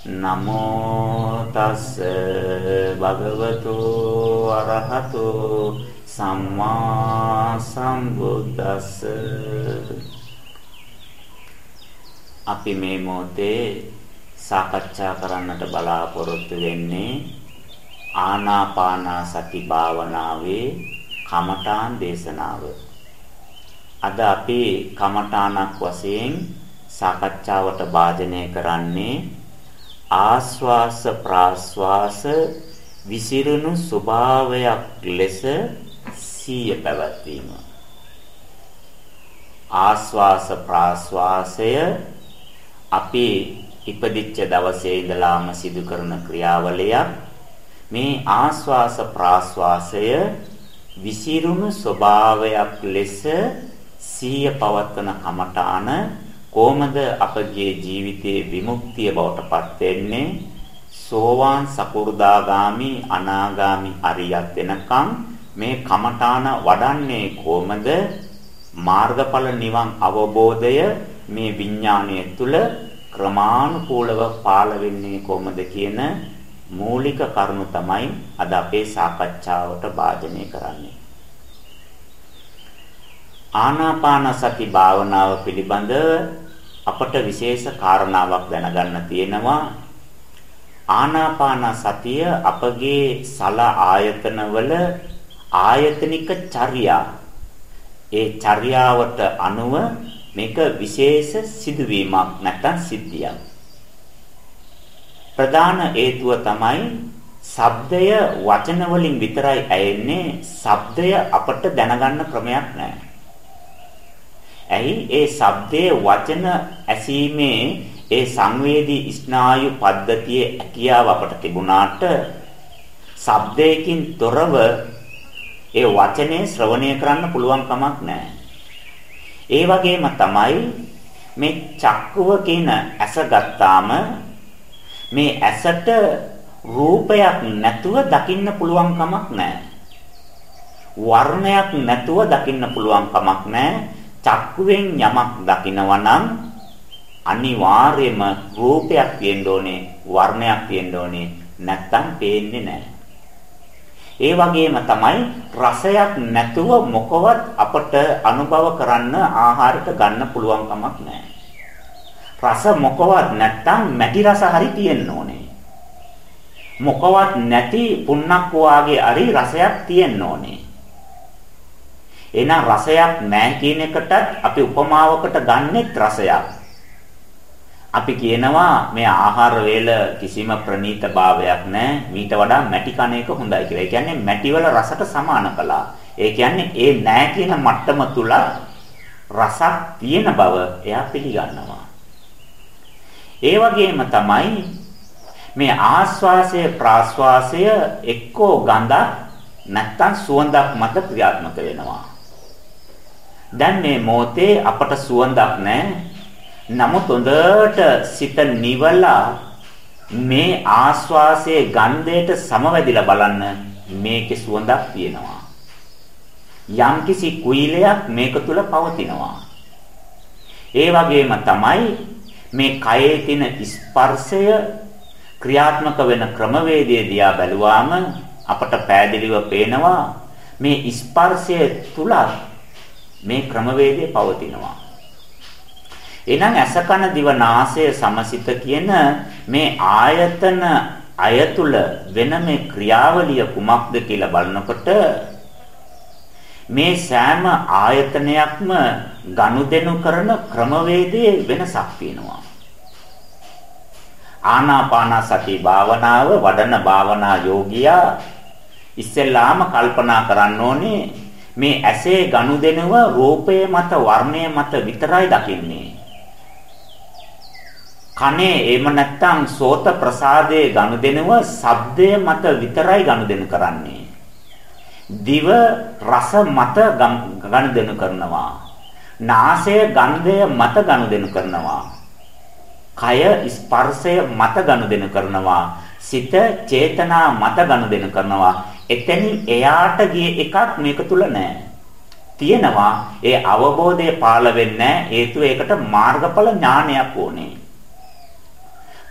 නමෝ තස් භගවතු අරහතු සම්මා සම්බුද්දස්ස අපි මේ මොහොතේ සාකච්ඡා කරන්නට බලාපොරොත්තු වෙන්නේ ආනාපාන සති භාවනාවේ කමඨාන් දේශනාව. අද අපි කමඨානක් වශයෙන් සාකච්ඡාවට භාජනය කරන්නේ ආස්වාස ප්‍රාස්වාස විසිරුණු ස්වභාවයක් ලෙස සීය පැවැත්වීම. ආස්වාස ප්‍රාස්වාසය අපි ඉපදිච්ච දවසේ ඉඳලාම සිදු කරන ක්‍රියාවලියක්. මේ ආස්වාස ප්‍රාස්වාසය විසිරුණු ස්වභාවයක් ලෙස සීය පවත්වන කමඨාන කොහොමද අපගේ ජීවිතයේ විමුක්තිය බවට පත් වෙන්නේ? සෝවාන් සකු르දාගාමි අනාගාමි අරියත් වෙනකම් මේ කමඨාන වඩන්නේ කොහොමද? මාර්ගඵල නිවන් අවබෝධය මේ විඥාණය තුල ක්‍රමානුකූලව පාළ වෙන්නේ කොහොමද කියන මූලික කරුණු තමයි අද අපේ සාකච්ඡාවට භාජනය කරන්නේ. ආනාපාන සති භාවනාව පිළිබඳ අපට විශේෂ කාරණාවක් දැනගන්න තියෙනවා. ආනාපාන සතිය අපගේ සල ආයතනවල ආයතනික චර්යා. ඒ චර්යාවට අනුව මේක විශේෂ සිදුවීමක් නැත්නම් සිද්ධියක්. ප්‍රධාන හේතුව තමයි ශබ්දය වචන වලින් විතරයි ඇයෙන්නේ ශබ්දය අපට දැනගන්න ක්‍රමයක් නැහැ. ඇයි ඒ ශබ්දයේ වචන ඇසීමේ ඒ සංවේදී ස්නායු පද්ධතියේ හැකියාව අපට තිබුණාට ශබ්දයකින් තොරව ඒ වචනේ ශ්‍රවණය කරන්න පුළුවන් කමක් නැහැ. ඒ වගේම තමයි මේ චක්කුව කියන ඇස ගත්තාම මේ ඇසට රූපයක් නැතුව දකින්න පුළුවන් කමක් නැහැ. වර්ණයක් නැතුව දකින්න පුළුවන් කමක් නැහැ. චක්කුවෙන් යමක් දකිනවා නම් අනිවාර්යයෙන්ම රූපයක් තියෙන්න ඕනේ වර්ණයක් තියෙන්න ඕනේ නැත්තම් පේන්නේ නැහැ. ඒ වගේම තමයි රසයක් නැතුව මොකවත් අපට අනුභව කරන්න ආහාරයට ගන්න පුළුවන් කමක් නැහැ. රස මොකවත් නැත්තම් මැටි රස හරි තියෙන්න ඕනේ. මොකවත් නැති පුන්නක් වාගේ හරි රසයක් තියෙන්න ඕනේ. එහෙනම් රසයක් නැහැ කියන එකටත් අපි උපමාවකට ගන්නෙත් රසයක්. අපි කියනවා මේ ආහාර වේල කිසිම ප්‍රනීත භාවයක් නැහැ. මීට වඩා මැටි කන එක හොඳයි කියලා. ඒ කියන්නේ මැටි වල රසට සමාන කළා. ඒ කියන්නේ ඒ නැහැ කියන මට්ටම තුල රසක් තියෙන බව එයා පිළිගන්නවා. ඒ වගේම තමයි මේ ආස්වාසය ප්‍රාස්වාසය එක්කෝ ගඳක් නැත්තම් සුවඳක් මත ක්‍රියාත්මක වෙනවා. දැන් මේ මොහොතේ අපට සුවඳක් නැහැ. නමුත් හොඳට සිත නිවලා මේ ආස්වාසයේ ගන්ධයට සමවැදිලා බලන්න මේකේ සුවඳක් තියෙනවා. යම්කිසි කුයිලයක් මේක තුල පවතිනවා. ඒ වගේම තමයි මේ කයේ තියෙන ස්පර්ශය ක්‍රියාත්මක වෙන ක්‍රමවේදය දිහා බැලුවාම අපට පෑදිලිව පේනවා මේ ස්පර්ශය තුලත් මේ ක්‍රමවේදය පවතිනවා. එහෙනම් අසකන දිව නාසය සමසිත කියන මේ ආයතන අයතුල වෙන මේ ක්‍රියාවලිය කුමක්ද කියලා බලනකොට මේ සෑම ආයතනයක්ම ගනුදෙනු කරන ක්‍රමවේදයේ වෙනසක් තියෙනවා. ආනාපාන සති භාවනාව වඩන භාවනා යෝගියා ඉස්සෙල්ලාම කල්පනා කරන්න ඕනේ මේ ඇසේ ගනුදෙනුව රූපය මත වර්ණය මත විතරයි දකින්නේ. කනේ එහෙම නැත්නම් සෝත ප්‍රසාදයේ ගනුදෙනුව ශබ්දය මත විතරයි ගනුදෙනු කරන්නේ. දිව රස මත ගනුදෙනු කරනවා. නාසය ගන්ධය මත ගනුදෙනු කරනවා. කය ස්පර්ශය මත ගනුදෙනු කරනවා. සිත චේතනා මත ගනුදෙනු කරනවා. එතනින් එයාට ගිය එකක් මේක තුල නැහැ. තියෙනවා ඒ අවබෝධය පාළ වෙන්නේ හේතුව ඒකට මාර්ගඵල ඥානයක් ඕනේ.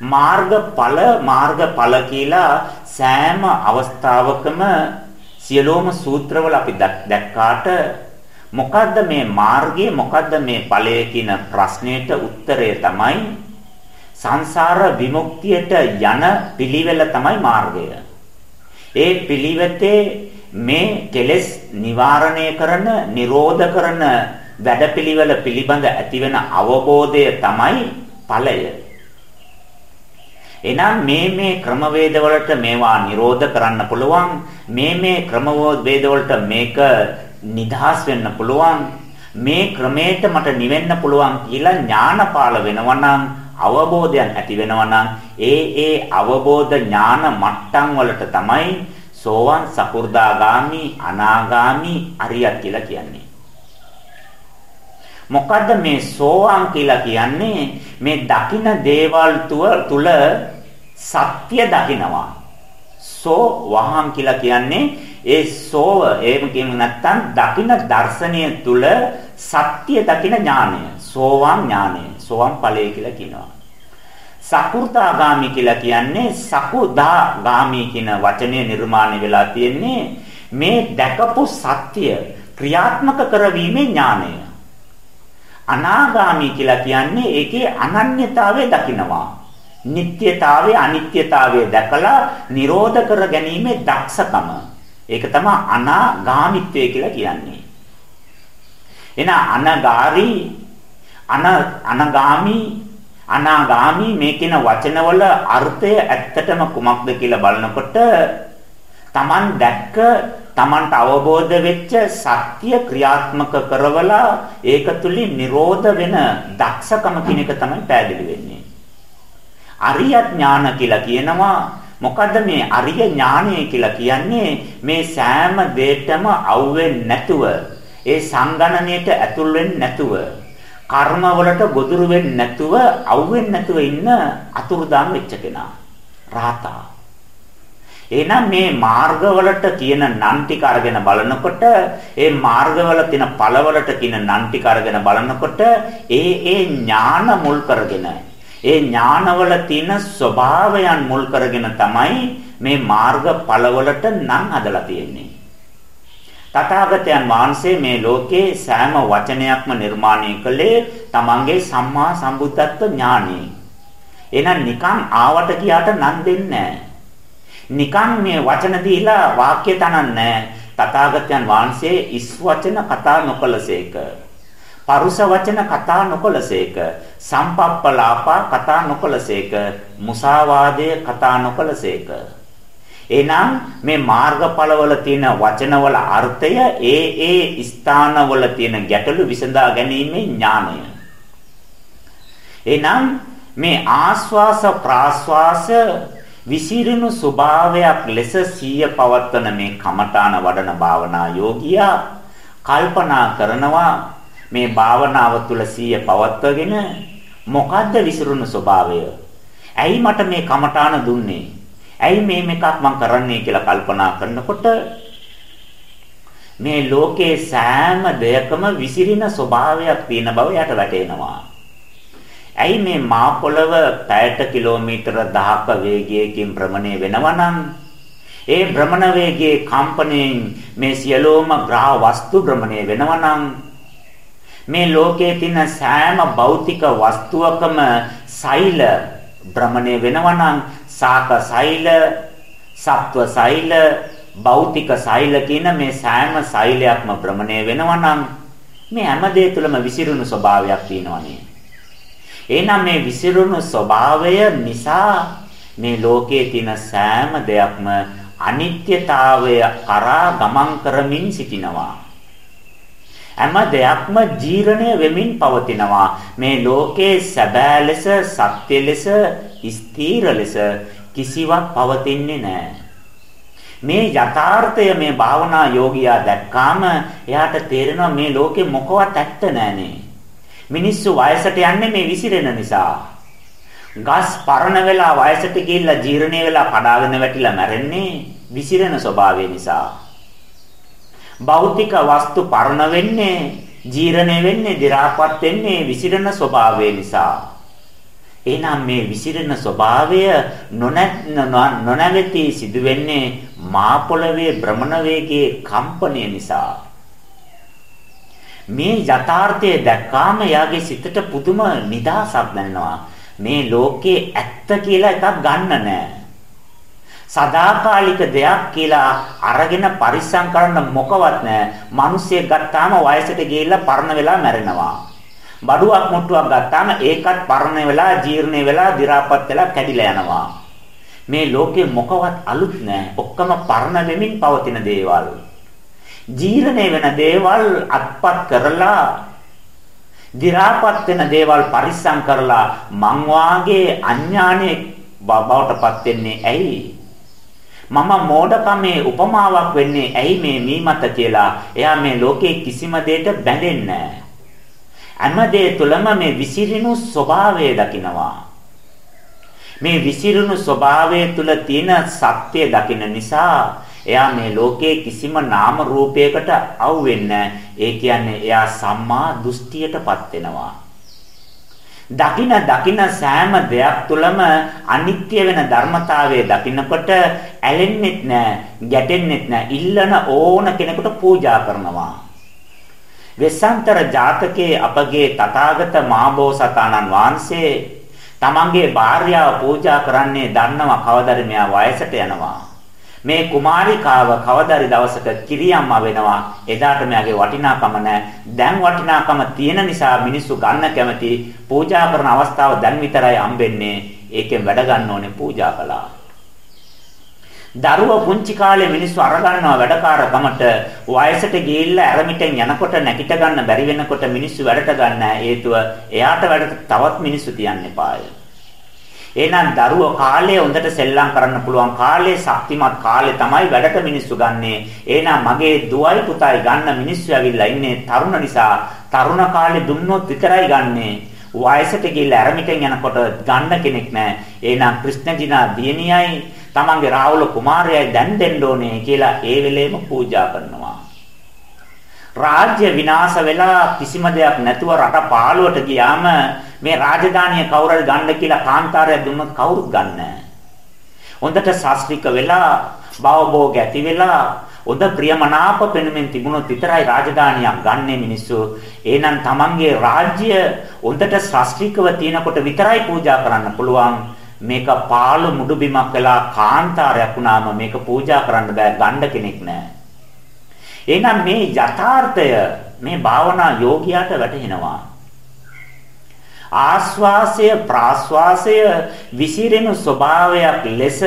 මාර්ගඵල මාර්ගඵල කියලා සෑම අවස්ථාවකම සියලෝම සූත්‍රවල අපි දැක්කාට මොකද්ද මේ මාර්ගය මොකද්ද මේ ඵලය කියන ප්‍රශ්නෙට උත්තරය තමයි සංසාර විමුක්තියට යන පිළිවෙල තමයි මාර්ගය. ඒ පිළිවෙතේ මේ කෙලෙස් නිවාරණය කරන, නිරෝධ කරන වැඩපිළිවෙල පිළිබඳ ඇතිවෙන අවබෝධය තමයි ඵලය. එහෙනම් මේ මේ ක්‍රමවේද වලට මේවා නිරෝධ කරන්න පුළුවන් මේ මේ ක්‍රමවේද වලට මේක නිදහස් වෙන්න පුළුවන් මේ ක්‍රමයට මට නිවෙන්න පුළුවන් කියලා ඥානපාල වෙනවා නම් අවබෝධයක් ඇති වෙනවා නම් ඒ ඒ අවබෝධ ඥාන මට්ටම් වලට තමයි සෝවන් සකු르දාගාමි අනාගාමි අරියත් කියලා කියන්නේ. මොකද්ද මේ සෝවාන් කියලා කියන්නේ? මේ දකින දේවල් තුල සත්‍ය දකිනවා. සෝ වහං කියලා කියන්නේ ඒ සෝව එහෙම කියමු නැත්නම් දකින දර්ශනය තුල සත්‍ය දකින ඥානය. සෝවාන් ඥානය සෝවාන් ඵලය කියලා කියනවා සකු르දාගාමි කියලා කියන්නේ සකුදාගාමි කියන වචනේ නිර්මාණය වෙලා තියෙන්නේ මේ දැකපු සත්‍ය ක්‍රියාත්මක කරවීමේ ඥානය අනාගාමි කියලා කියන්නේ ඒකේ අනන්‍යතාවය දකිනවා. නිට්ටයතාවය අනිත්‍යතාවය දැකලා නිරෝධ කර ගැනීමේ දක්ෂකම. ඒක තමයි අනාගාමිත්වය කියලා කියන්නේ. එන අනගාරි අන අනගාමි අනාගාමි මේ කියන වචනවල අර්ථය ඇත්තටම කුමක්ද කියලා බලනකොට Taman දැක්ක Tamanට අවබෝධ වෙච්ච සත්‍ය ක්‍රියාත්මක කරවලා ඒක තුලින් නිරෝධ වෙන දක්ෂකම කියන එක තමයි පැහැදිලි වෙන්නේ. අරිය ඥාන කියලා කියනවා. මොකද්ද මේ අරිය ඥානය කියලා කියන්නේ? මේ සෑම දෙයකම අවුෙන්නේ නැතුව ඒ සංගණනයට ඇතුල් වෙන්නේ නැතුව. කර්ම වලට ගොදුරු වෙන්නේ නැතුව අවුෙන්නේ නැතුව ඉන්න අතුරුදාන් වෙච්ච කෙනා රාතා එහෙනම් මේ මාර්ගවලට කියන නම් ටික අරගෙන බලනකොට ඒ මාර්ගවල තියෙන ඵලවලට කියන නම් ටික අරගෙන බලනකොට ඒ ඒ ඥාන මුල් කරගෙන ඒ ඥානවල තියෙන ස්වභාවයන් මුල් කරගෙන තමයි මේ මාර්ග ඵලවලට නම් හදලා තියෙන්නේ. තථාගතයන් වහන්සේ මේ ලෝකේ සෑම වචනයක්ම නිර්මාණය කළේ තමන්ගේ සම්මා සම්බුද්ධත්ව ඥානෙ. එහෙනම් නිකන් ආවට ගියාට නම් දෙන්නේ නැහැ. නිකන් මේ වචන දීලා වාක්‍ය තනන්නේ තථාගතයන් වහන්සේ ඉස් වචන කතා නොකලසේක. පරුස වචන කතා නොකලසේක. සම්පප්පලාපා කතා නොකලසේක. මුසාවාදය කතා නොකලසේක. එහෙනම් මේ මාර්ගඵලවල තියෙන වචනවල අර්ථය ඒ ඒ ස්ථානවල තියෙන ගැටලු විසඳා ගැනීමේ ඥානය. එහෙනම් මේ ආස්වාස ප්‍රාස්වාස විසිරුණු ස්වභාවයක් ලෙස සීය පවත්වන මේ කමඨාන වඩන භාවනා යෝගියා කල්පනා කරනවා මේ භාවනාව තුළ සීය පවත්වගෙන මොකද්ද විසිරුණු ස්වභාවය? ඇයි මට මේ කමඨාන දුන්නේ? ඇයි මේ මේකක් මම කරන්නේ කියලා කල්පනා කරනකොට මේ ලෝකේ සෑම දෙයකම විසිරින ස්වභාවයක් තියෙන බව යට වැටෙනවා. ඇයි මේ මා පොළව පැයට කිලෝමීටර 1000ක වේගයකින් භ්‍රමණය වෙනවා ඒ භ්‍රමණ වේගයේ කම්පණයෙන් මේ සියලුම ග්‍රහ වස්තු භ්‍රමණය වෙනවා මේ ලෝකයේ තියෙන සෑම භෞතික වස්තුවකම සෛල භ්‍රමණය වෙනවා සාක සෛල සත්ව සෛල භෞතික සෛල කියන මේ සෑම සෛලයක්ම භ්‍රමණය වෙනවා මේ හැම දෙය තුළම විසිරුණු ස්වභාවයක් තියෙනවානේ එහෙනම් මේ විසිරුණු ස්වභාවය නිසා මේ ලෝකයේ තියෙන සෑම දෙයක්ම අනිත්‍යතාවය කරා ගමන් කරමින් සිටිනවා. හැම දෙයක්ම ජීර්ණය වෙමින් පවතිනවා. මේ ලෝකයේ සැබෑ ලෙස, සත්‍ය ලෙස, ස්ථීර ලෙස කිසිවක් පවතින්නේ නැහැ. මේ යථාර්ථය මේ භාවනා යෝගියා දැක්කාම එයාට තේරෙනවා මේ ලෝකේ මොකවත් ඇත්ත නෑනේ. මිනිස්සු වයසට යන්නේ මේ විසිරෙන නිසා. ගස් පරණ වෙලා වයසට ගිහිල්ලා ජීර්ණය වෙලා කඩාගෙන වැටිලා මැරෙන්නේ විසිරෙන ස්වභාවය නිසා. භෞතික වස්තු පරණ වෙන්නේ ජීර්ණය වෙන්නේ දි รา පත් වෙන්නේ විසිරෙන ස්වභාවය නිසා. එහෙනම් මේ විසිරෙන ස්වභාවය නොනැවති සිදුවෙන්නේ මා පොළවේ භ්‍රමණ වේගයේ කම්පනය නිසා. මේ යථාර්ථය දැක්කාම යාගේ සිතට පුදුම නිදහසක් දැනෙනවා. මේ ලෝකේ ඇත්ත කියලා එකක් ගන්න නැහැ. සදාකාලික දෙයක් කියලා අරගෙන පරිස්සම් කරන්න මොකවත් නැහැ. මිනිස්සෙක් ගත්තාම වයසට ගිහිල්ලා පරණ වෙලා මැරෙනවා. බඩුවක් මුට්ටුවක් ගත්තාම ඒකත් පරණ වෙලා ජීර්ණ වෙලා දි รา පත් වෙලා කැඩිලා යනවා. මේ ලෝකේ මොකවත් අලුත් නැහැ. ඔක්කොම පරණ වෙමින් පවතින දේවල්. ජීර්ණය වෙන දේවල් අත්පත් කරලා දි รา පත් වෙන දේවල් පරිස්සම් කරලා මං වාගේ අඥානයේ බවටපත් වෙන්නේ ඇයි? මම මෝඩකමේ උපමාවක් වෙන්නේ ඇයි මේ මීමත කියලා. එයා මේ ලෝකේ කිසිම දෙයකට බැඳෙන්නේ නැහැ. හැම දේ තුළම මේ විසිරිනු ස්වභාවය දකිනවා. මේ විසිරුණු ස්වභාවය තුල තියෙන සත්‍ය දකින නිසා එයා මේ ලෝකයේ කිසිම නාම රූපයකට අවු වෙන්නේ ඒ කියන්නේ එයා සම්මා දෘෂ්ටියටපත් වෙනවා. දකින දකින සෑම දෙයක් තුළම අනිත්‍ය වෙන ධර්මතාවය දකිනකොට ඇලෙන්නෙත් නෑ, ගැටෙන්නෙත් නෑ, ඉල්ලන ඕන කෙනෙකුට පූජා කරනවා. වෙස්සන්තර ජාතකයේ අපගේ තථාගත මහබෝසතාණන් වහන්සේ තමන්ගේ භාර්යාව පූජා කරන්නේ දන්නව කවදද මෙයා වයසට යනවා. මේ කුමාරිකාව කවදාරි දවසක කිරියම්ම වෙනවා. එදාට මෙයාගේ වටිනාකම නැහැ. දැන් වටිනාකම තියෙන නිසා මිනිස්සු ගන්න කැමති පූජා කරන අවස්ථාව දැන් විතරයි හම්බෙන්නේ. ඒකෙන් වැඩ ගන්න ඕනේ පූජා කළා. දරුව පුංචි කාලේ මිනිස්සු අරගන්නවා වැඩකාරකමට වයසට ගිහිල්ලා ඇරමිටෙන් යනකොට නැගිට ගන්න බැරි වෙනකොට මිනිස්සු වැඩට ගන්න හේතුව එයාට වැඩ තවත් මිනිස්සු තියන්න එපාය. එහෙනම් දරුවෝ කාලය හොඳට සෙල්ලම් කරන්න පුළුවන් කාලේ ශක්තිමත් කාලේ තමයි වැඩට මිනිස්සු ගන්නෙ. එහෙනම් මගේ දුවයි පුතයි ගන්න මිනිස්සු ඇවිල්ලා ඉන්නේ තරුණ නිසා තරුණ කාලේ දුන්නොත් විතරයි ගන්නෙ. වයසට ගිහිල්ලා ඇරමිටෙන් යනකොට ගන්න කෙනෙක් නැහැ. එහෙනම් ක්‍රිෂ්ණජිනා දියණියයි තමන්ගේ රාහුල කුමාරයයි දැන් දෙන්න ඕනේ කියලා ඒ වෙලේම පූජා කරනවා. රාජ්‍ය විනාශ වෙලා කිසිම දෙයක් නැතුව රට පාළුවට ගියාම මේ රාජධානිය කවුරුහරි ගන්න කියලා කාන්තාරය දුන්නොත් කවුරුත් ගන්නෑ. හොඳට ශාස්ත්‍රික වෙලා භවභෝග ඇති වෙලා හොඳ ප්‍රියමනාප පෙනුමෙන් තිබුණොත් විතරයි රාජධානියක් ගන්නෙ මිනිස්සු. එහෙනම් Tamanගේ රාජ්‍ය හොඳට ශාස්ත්‍රිකව තියෙනකොට විතරයි පූජා කරන්න පුළුවන්. මේක පාළු මුඩු බිමක් වෙලා කාන්තාරයක් වුණාම මේක පූජා කරන්න බෑ ගන්න කෙනෙක් නැහැ. එහෙනම් මේ යථාර්ථය මේ භාවනා යෝගියාට වැටහෙනවා. ආස්වාසය ප්‍රාස්වාසය විසිරෙන ස්වභාවයක් ලෙස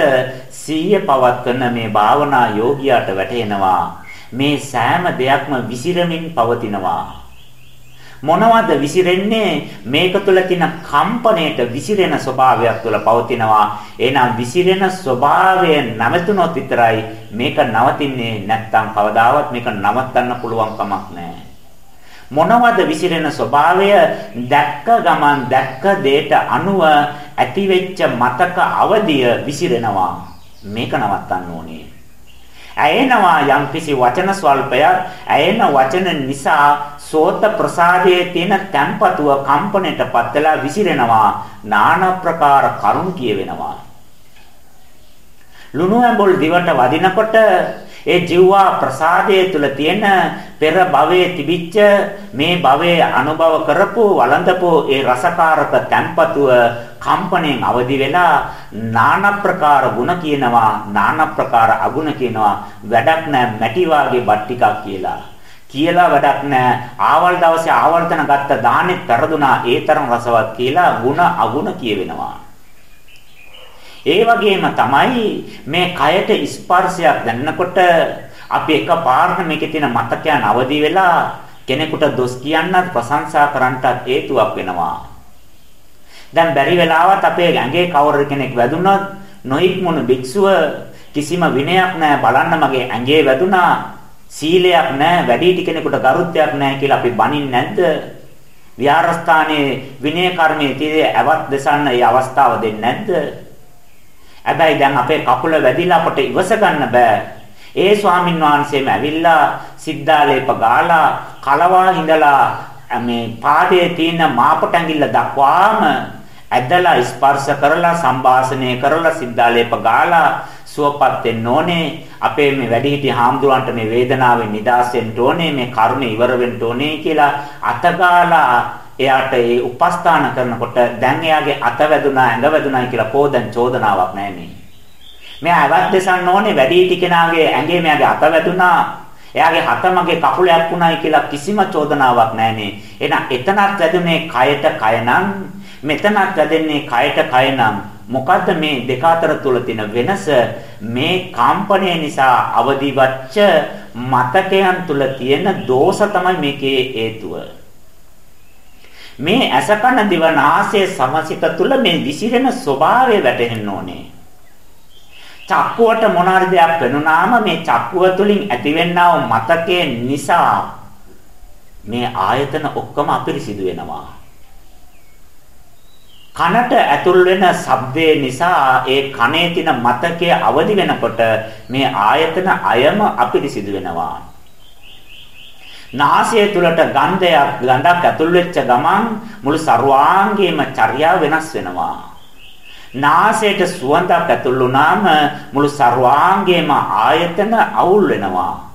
සීය පවත්වන මේ භාවනා යෝගියාට වැටහෙනවා. මේ සෑම දෙයක්ම විසිරමින් පවතිනවා. මොනවද විසිරෙන්නේ? මේක තුළ තියෙන කම්පණයට විසිරෙන ස්වභාවයක් තුළ පවතිනවා. එහෙනම් විසිරෙන ස්වභාවය නැවතුනොත් විතරයි මේක නවතින්නේ නැත්නම් කවදාවත් මේක නවත්තන්න පුළුවන් කමක් නැහැ. මොනවද විසිරෙන ස්වභාවය? දැක්ක ගමන් දැක්ක දේට අනුව ඇතිවෙච්ච මතක අවදිය විසිරෙනවා. මේක නවත්තන්න ඕනේ. ඇයෙනවා යම්කිසි වචන ස්වල්පයක්. ඇයෙන වචන නිසා සෝත ප්‍රසාදයේ තියෙන තැම්පතුව කම්පණයටපත් වෙලා විසිරෙනවා. নানা ප්‍රකාර කරුණු කියවෙනවා. ලුණු ඇඹුල් දිවට වදිනකොට ඒ ජීවා ප්‍රසාදයේ තුල තියෙන පෙර භවයේ තිබිච්ච මේ භවයේ අනුභව කරපු වළඳපු ඒ රසකාරක තැම්පතුව කම්පණයෙන් අවදි වෙලා নানা ප්‍රකාර ಗುಣ කියනවා নানা ප්‍රකාර අගුණ කියනවා වැඩක් නැහැ මැටි වාගේ බත් ටිකක් කියලා කියලා වැඩක් නැහැ ආවල් දවසේ ආවර්තන ගත්ත දානෙත් පෙරදුනා ඒ තරම් රසවත් කියලා ಗುಣ අගුණ කියවෙනවා ඒ වගේම තමයි මේ කයට ස්පර්ශයක් දැනනකොට අපි එකපාරට මේකේ තියෙන මතකයන් අවදි වෙලා කෙනෙකුට දොස් කියන්නත් ප්‍රශංසා කරන්නත් හේතුවක් වෙනවා. දැන් බැරි වෙලාවත් අපේ ඇඟේ කවුරු කෙනෙක් වැදුනොත් නොයික්මුණු භික්ෂුව කිසිම විනයක් නැහැ බලන්න මගේ ඇඟේ වැදුනා සීලයක් නැහැ වැඩිහිටි කෙනෙකුට ගරුත්වයක් නැහැ කියලා අපි බනින්නේ නැද්ද? විහාරස්ථානයේ විනය කර්මයේ තියෙ ඇවත් දෙසන්න ඒ අවස්ථාව දෙන්නේ නැද්ද? හැබැයි දැන් අපේ කකුල වැදිලා අපට ඉවස ගන්න බෑ. ඒ ස්වාමින් වහන්සේම ඇවිල්ලා සිද්ධාලේප ගාලා කලවා හිඳලා මේ පාදයේ තියෙන මාපට ඇඟිල්ල දක්වාම ඇදලා ස්පර්ශ කරලා සංభాසනය කරලා සිද්ධාලේප ගාලා සුවපත් වෙන්න ඕනේ අපේ මේ වැඩිහිටි හාමුදුරන්ට මේ වේදනාවෙන් නිදහස් වෙන්න ඕනේ මේ කරුණ ඉවර වෙන්න ඕනේ කියලා අතගාලා එයාට ඒ උපස්ථාන කරනකොට දැන් එයාගේ අත වැදුනා ඇඟ වැදුනායි කියලා කෝදන් චෝදනාවක් නැහැ මේ. මෙයා ඇවත් දෙසන්න ඕනේ වැඩිහිටි කෙනාගේ ඇඟේ මෙයාගේ අත වැදුනා එයාගේ හත මගේ කකුලයක් වුණායි කියලා කිසිම චෝදනාවක් නැහනේ. එහෙනම් එතනත් වැදුනේ කයට කය නම් මෙතනත් වැදෙන්නේ කයට කය නම් මොකද්ද මේ දෙක අතර තුල තියෙන වෙනස මේ කම්පණය නිසා අවදිවච්ච මතකයන් තුල තියෙන දෝෂ තමයි මේකේ හේතුව මේ අසකන දිවනාසය සමසිත තුල මේ විසිරෙන ස්වභාවය වැටහෙන්න ඕනේ චක්කුවට මොනාරි දෙයක් වෙනුනාම මේ චක්කුව තුලින් ඇතිවෙනා වූ මතකයේ නිසා මේ ආයතන ඔක්කොම අපිරිසිදු වෙනවා කනට ඇතුල් වෙන ශබ්දේ නිසා ඒ කනේ තියෙන මතකයේ අවදි වෙනකොට මේ ආයතන අයම අපිරිසිදු වෙනවා. නාසය තුලට ගන්ධයක් ගඳක් ඇතුල් වෙච්ච ගමන් මුළු සර්වාංගයේම චර්යාව වෙනස් වෙනවා. නාසයට සුවඳක් ඇතුල් වුණාම මුළු සර්වාංගයේම ආයතන අවුල් වෙනවා.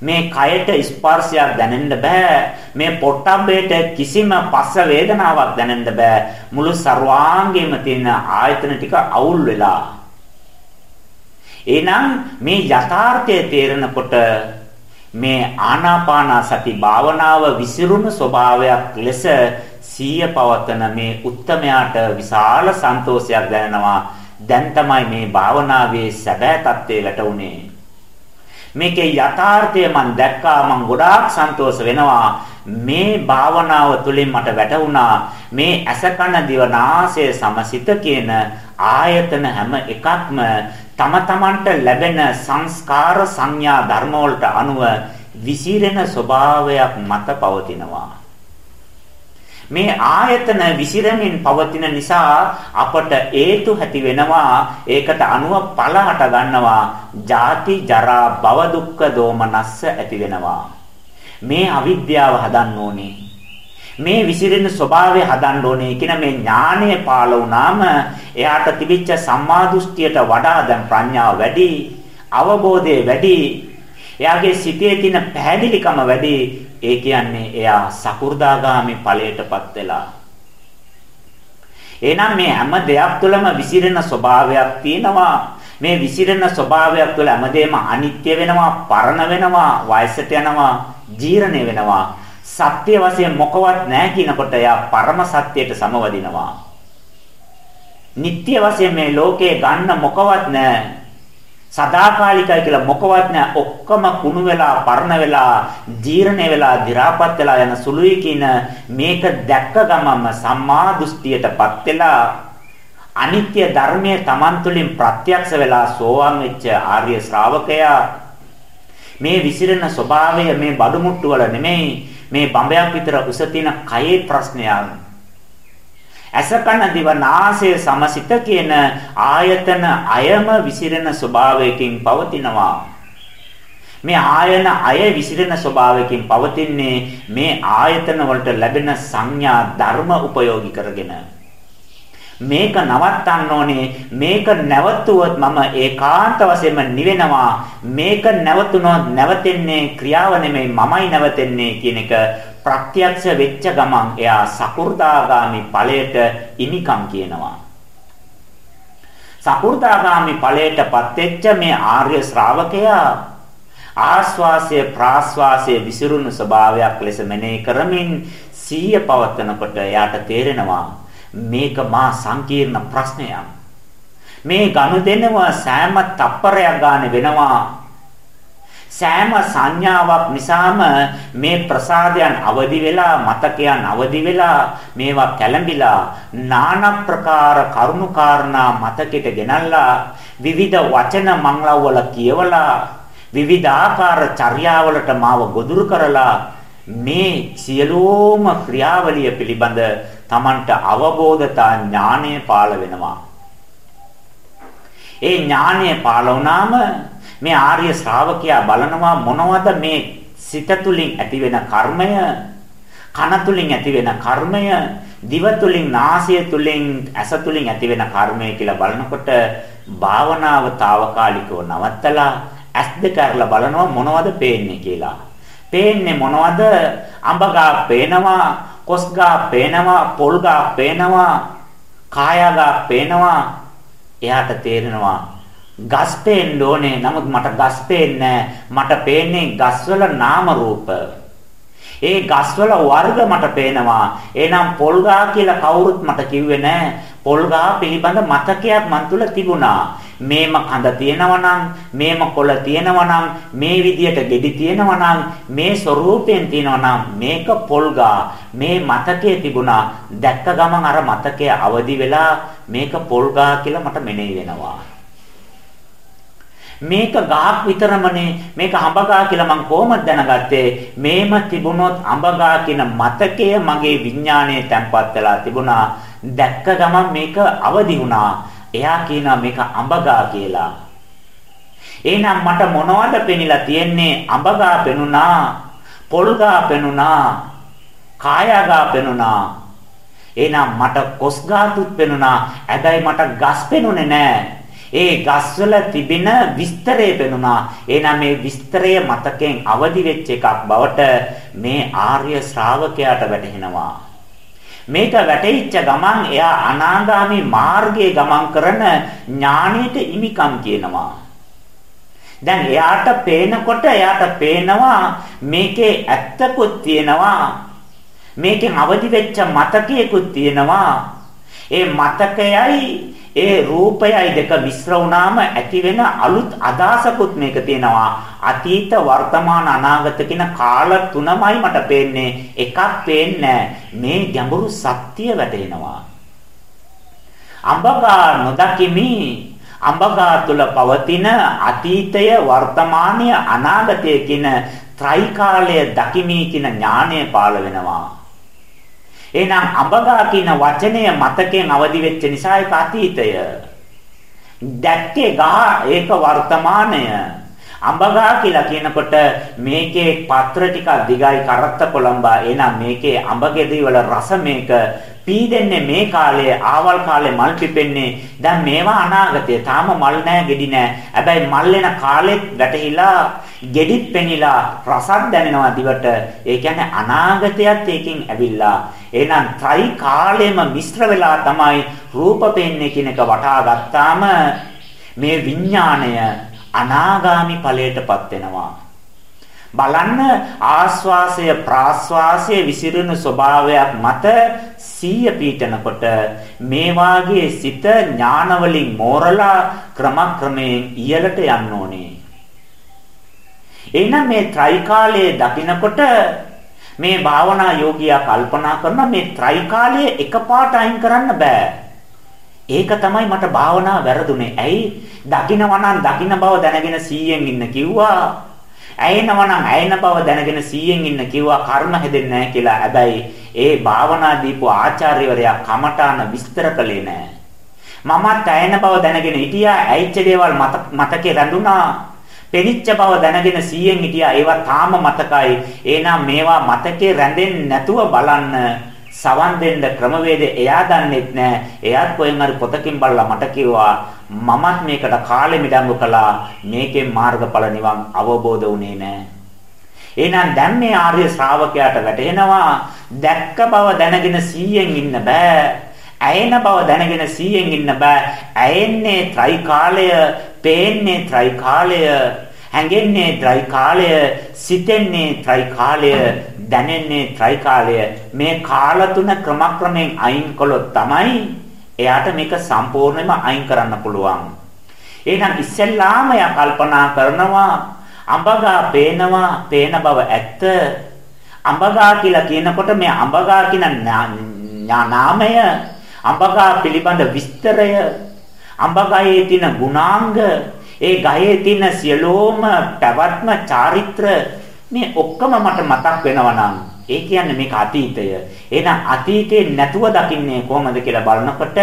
මේ කයට ස්පර්ශයක් දැනෙන්න බෑ. මේ පොට්ටම්බේට කිසිම පස්ස වේදනාවක් දැනෙන්න බෑ. මුළු සර්වාංගයේම තියෙන ආයතන ටික අවුල් වෙලා. එහෙනම් මේ යථාර්ථය තේරෙනකොට මේ ආනාපාන සති භාවනාව විසිරුණු ස්වභාවයක් ලෙස සීය පවතන මේ උත්තමයාට විශාල සන්තෝෂයක් දැනෙනවා. දැන් තමයි මේ භාවනාවේ සැබෑ తත්වයේ වැටුනේ. මේකේ යථාර්ථය මම දැක්කා මම ගොඩාක් සන්තෝෂ වෙනවා මේ භාවනාව තුළින් මට වැටහුණා මේ ඇස කන දිව නාසය සමසිත කියන ආයතන හැම එකක්ම තම තමන්ට ලැබෙන සංස්කාර සංඥා ධර්ම වලට අනුව විසිරෙන ස්වභාවයක් මත පවතිනවා. මේ ආයතන විසිරමින් පවතින නිසා අපට හේතු ඇති වෙනවා. ඒකට අනුව ඵල හට ගන්නවා ජාති ජරා භව දුක්ඛ දෝමනස්ස ඇති වෙනවා. මේ අවිද්‍යාව හදන්න ඕනේ. මේ විසිරෙන ස්වභාවය හදන්න ඕනේ කියන මේ ඥානය පාල වුණාම එයාට තිබිච්ච සම්මා දෘෂ්ටියට වඩා දැන් ප්‍රඥාව වැඩි අවබෝධය වැඩි එයාගේ සිතේ තියෙන පැහැදිලිකම වැඩි ඒ කියන්නේ එයා සකු르දාගාමි ඵලයටපත් වෙලා. එහෙනම් මේ හැම දෙයක් තුළම විසිරෙන ස්වභාවයක් තියෙනවා. මේ විසිරෙන ස්වභාවයක් තුළ හැමදේම අනිත්‍ය වෙනවා, පරණ වෙනවා, වයසට යනවා, ජීර්ණය වෙනවා. සත්‍ය වශයෙන් මොකවත් නැහැ කියනකොට එයා පරම සත්‍යයට සමවදිනවා. නিত্য වශයෙන් මේ ලෝකේ ගන්න මොකවත් නැහැ. සදාකාලිකයි කියලා මොකවත් නැහැ. ඔක්කොම කුණු වෙලා, පරණ වෙලා, ජීර්ණ වෙලා, දි รา පත් වෙලා යන සුළුයි කියන මේක දැක්ක ගමම සම්මා දෘෂ්ටියටපත් වෙලා අනිත්‍ය ධර්මයේ Taman තුලින් ප්‍රත්‍යක්ෂ වෙලා සෝවාන් වෙච්ච ආර්ය ශ්‍රාවකයා මේ විසිරෙන ස්වභාවය මේ බඩු මුට්ටු වල නෙමෙයි මේ බඹයක් විතර උස තියෙන කයේ ප්‍රශ්නයක් ඇසකන දිව නාසය සමසිත කියන ආයතන අයම විසිරෙන ස්වභාවයකින් පවතිනවා. මේ ආයන අය විසිරෙන ස්වභාවයකින් පවතින්නේ මේ ආයතන වලට ලැබෙන සංඥා ධර්ම උපයෝගී කරගෙන. මේක නවත්තන්න ඕනේ මේක නැවතුවොත් මම ඒකාන්ත වශයෙන්ම නිවෙනවා මේක නැවතුනොත් නැවතෙන්නේ ක්‍රියාව නෙමෙයි මමයි නැවතෙන්නේ කියන එක ප්‍රත්‍යක්ෂ වෙච්ච ගමන් එයා සකු르දාගාමි ඵලයට ඉනිකම් කියනවා. සකු르දාගාමි ඵලයටපත් වෙච්ච මේ ආර්ය ශ්‍රාවකයා ආස්වාසය ප්‍රාස්වාසය විසිරුණු ස්වභාවයක් ලෙස මෙනෙහි කරමින් සීය පවත්නකොට එයාට තේරෙනවා මේක මා සංකීර්ණ ප්‍රශ්නයක්. මේ ගනුදෙනුව සෑම තප්පරයක් ගන්න වෙනවා සෑම සංඥාවක් නිසාම මේ ප්‍රසාදයන් අවදි වෙලා මතකයන් අවදි වෙලා මේවා කැළඹිලා নানা ප්‍රකාර කරුණු කාරණා මතකෙට ගෙනල්ලා විවිධ වචන මංලව්වල කියවලා විවිධාකාර චර්යාවලට මාව ගොදුරු කරලා මේ සියලුම ක්‍රියාවලිය පිළිබඳ Tamanට අවබෝධතා ඥානය පාළ වෙනවා. ඒ ඥානය පාළ වුණාම මේ ආර්ය ශ්‍රාවකයා බලනවා මොනවද මේ සිත තුලින් ඇතිවෙන කර්මය කන තුලින් ඇතිවෙන කර්මය දිව තුලින් නාසය තුලින් ඇස තුලින් ඇති වෙන කර්මය කියලා බලනකොට භාවනාව తాවකාලිකව නවත්තලා ඇස් දෙක අරලා බලනවා මොනවද පේන්නේ කියලා. පේන්නේ මොනවද? අඹ ගා පේනවා, කොස් ගා පේනවා, පොල් ගා පේනවා, කායා ගා පේනවා. එයාට තේරෙනවා ගස් පේන්න ඕනේ. නමුත් මට ගස් පේන්නේ මට පේන්නේ ගස්වල නාම රූප. ඒ ගස්වල වර්ග මට පේනවා. එහෙනම් පොල්ගා කියලා කවුරුත් මට කිව්වේ නැහැ. පොල්ගා පිළිබඳ මතකයක් මන් තුල තිබුණා. මේම කඳ තියෙනවා නම්, මේම කොළ තියෙනවා නම්, මේ විදියට ගෙඩි තියෙනවා නම්, මේ ස්වરૂපයෙන් තියෙනවා නම් මේක පොල්ගා. මේ මතකයේ තිබුණා. දැක්ක ගමන් අර මතකය අවදි වෙලා මේක පොල්ගා කියලා මට මෙනෙහි වෙනවා. මේක ගහක් විතරමනේ මේක අඹගා කියලා මං කොහොමද දැනගත්තේ මේම තිබුණොත් අඹගා කියන මතකය මගේ විඥාණයේ තැම්පත් වෙලා තිබුණා දැක්ක ගමන් මේක අවදි වුණා එයා කියනවා මේක අඹගා කියලා. එහෙනම් මට මොනවද පෙනිලා තියෙන්නේ? අඹගා පෙනුණා පොල්ගා පෙනුණා කායාගා පෙනුණා. එහෙනම් මට කොස්ගාතුත් පෙනුණා. හැබැයි මට ගස් පෙනුනේ නැහැ ඒ ගස්වල තිබෙන විස්තරය පෙනුණා. එහෙනම් මේ විස්තරය මතකයෙන් අවදි වෙච්ච එකක් බවට මේ ආර්ය ශ්‍රාවකයාට වැටහෙනවා. මේක වැටහිච්ච ගමන් එයා අනාගාමි මාර්ගයේ ගමන් කරන ඥාණයට ඉමිකම් කියනවා. දැන් එයාට පේනකොට එයාට පේනවා මේකේ ඇත්තකුත් තියෙනවා. මේකෙන් අවදි වෙච්ච මතකයකුත් තියෙනවා. ඒ මතකයයි ඒ රූපයයි දෙක මිශ්‍ර වුණාම ඇති වෙන අලුත් අදහසකුත් මේක තියෙනවා. අතීත වර්තමාන අනාගත කියන කාල තුනමයි මට පේන්නේ. එකක් පේන්නේ මේ ගැඹුරු සත්‍ය වැටෙනවා. අඹගා නොදකිමි අඹගා තුල පවතින අතීතය වර්තමානය අනාගතය කියන ත්‍රිකාලය දකිමි කියන ඥානය පාළ වෙනවා. එහෙනම් අඹගා කියන වචනය මතකයෙන් අවදි වෙච්ච නිසා ඒක අතීතය. දැක්කේ ගහ ඒක වර්තමානය. අඹගා කියලා කියනකොට මේකේ පත්‍ර ටික දිගයි කරත්ත කොළඹා එහෙනම් මේකේ අඹ ගෙඩි වල රස මේක පීදෙන්නේ මේ කාලයේ ආවල් කාලේ මල් පිපෙන්නේ දැන් මේවා අනාගතය තාම මල් නැහැ ගෙඩි නැහැ හැබැයි මල් වෙන කාලෙත් වැටහිලා ගෙඩිත් පෙනිලා රසත් දැනෙනවා දිවට. ඒ කියන්නේ අනාගතයත් ඒකෙන් ඇවිල්ලා. එහෙනම් ත්‍රි කාලෙම මිශ්‍ර වෙලා තමයි රූප පෙන්නේ කියන එක වටහා ගත්තාම මේ විඥාණය අනාගාමි ඵලයටපත් වෙනවා. බලන්න ආස්වාසය ප්‍රාස්වාසය විසිරුණු ස්වභාවයක් මත සීය පීඨනකොට මේ වාගේ සිත ඥාන වලින් මෝරලා ක්‍රමක්‍රමයෙන් ඉහළට යන්න ඕනේ. එහෙනම් මේ ත්‍රිකාලයේ දකිනකොට මේ භාවනා යෝගියා කල්පනා කරන මේ ත්‍රිකාලයේ එකපාරට අයින් කරන්න බෑ. ඒක තමයි මට භාවනා වැරදුනේ. ඇයි? දකින්නවා නම් දකින්න බව දැනගෙන 100න් ඉන්න කිව්වා. ඇයෙනවා නම් ඇයෙන බව දැනගෙන 100න් ඉන්න කිව්වා කර්ම හැදෙන්නේ නැහැ කියලා. හැබැයි ඒ භාවනා දීපු ආචාර්යවරයා කමඨාන විස්තර කළේ නැහැ. මමත් ඇයෙන බව දැනගෙන හිටියා. ඇයිච්ච දේවල් මතකේ රැඳුණා. පෙනිච්ච බව දැනගෙන 100න් හිටියා. ඒවා තාම මතකයි. එහෙනම් මේවා මතකේ රැඳෙන්නේ නැතුව බලන්න සවන් දෙන්න ක්‍රමවේද එයා දන්නෙත් නෑ. එයාත් කොහෙන් හරි පොතකින් බලලා මට කිව්වා මමත් මේකට කාලෙ මිඩංගු කළා. මේකෙන් මාර්ගඵල නිවන් අවබෝධ වුණේ නෑ. එහෙනම් දැන් මේ ආර්ය ශ්‍රාවකයාට වැටහෙනවා දැක්ක බව දැනගෙන 100න් ඉන්න බෑ. ඇයෙන බව දැනගෙන 100න් ඉන්න බෑ. ඇයෙන්නේ ත්‍රිකාලය, පේන්නේ ත්‍රිකාලය, හැඟෙන්නේ ත්‍රිකාලය, සිතෙන්නේ ත්‍රිකාලය, දැනෙන්නේ ත්‍රිකාලය මේ කාල තුන ක්‍රමක්‍රමයෙන් අයින් කළොත් තමයි එයාට මේක සම්පූර්ණයෙන්ම අයින් කරන්න පුළුවන්. එහෙනම් ඉස්සෙල්ලාම එයා කල්පනා කරනවා අඹගා පේනවා පේන බව ඇත්ත. අඹගා කියලා කියනකොට මේ අඹගා කියන නාමය අඹගා පිළිබඳ විස්තරය අඹගායේ තියෙන ගුණාංග ඒ ගහේ තියෙන සියලෝම පැවැත්ම චාරිත්‍ර මේ ඔක්කොම මට මතක් වෙනවා නම් ඒ කියන්නේ මේක අතීතය. එහෙනම් අතීතේ නැතුව දකින්නේ කොහොමද කියලා බලනකොට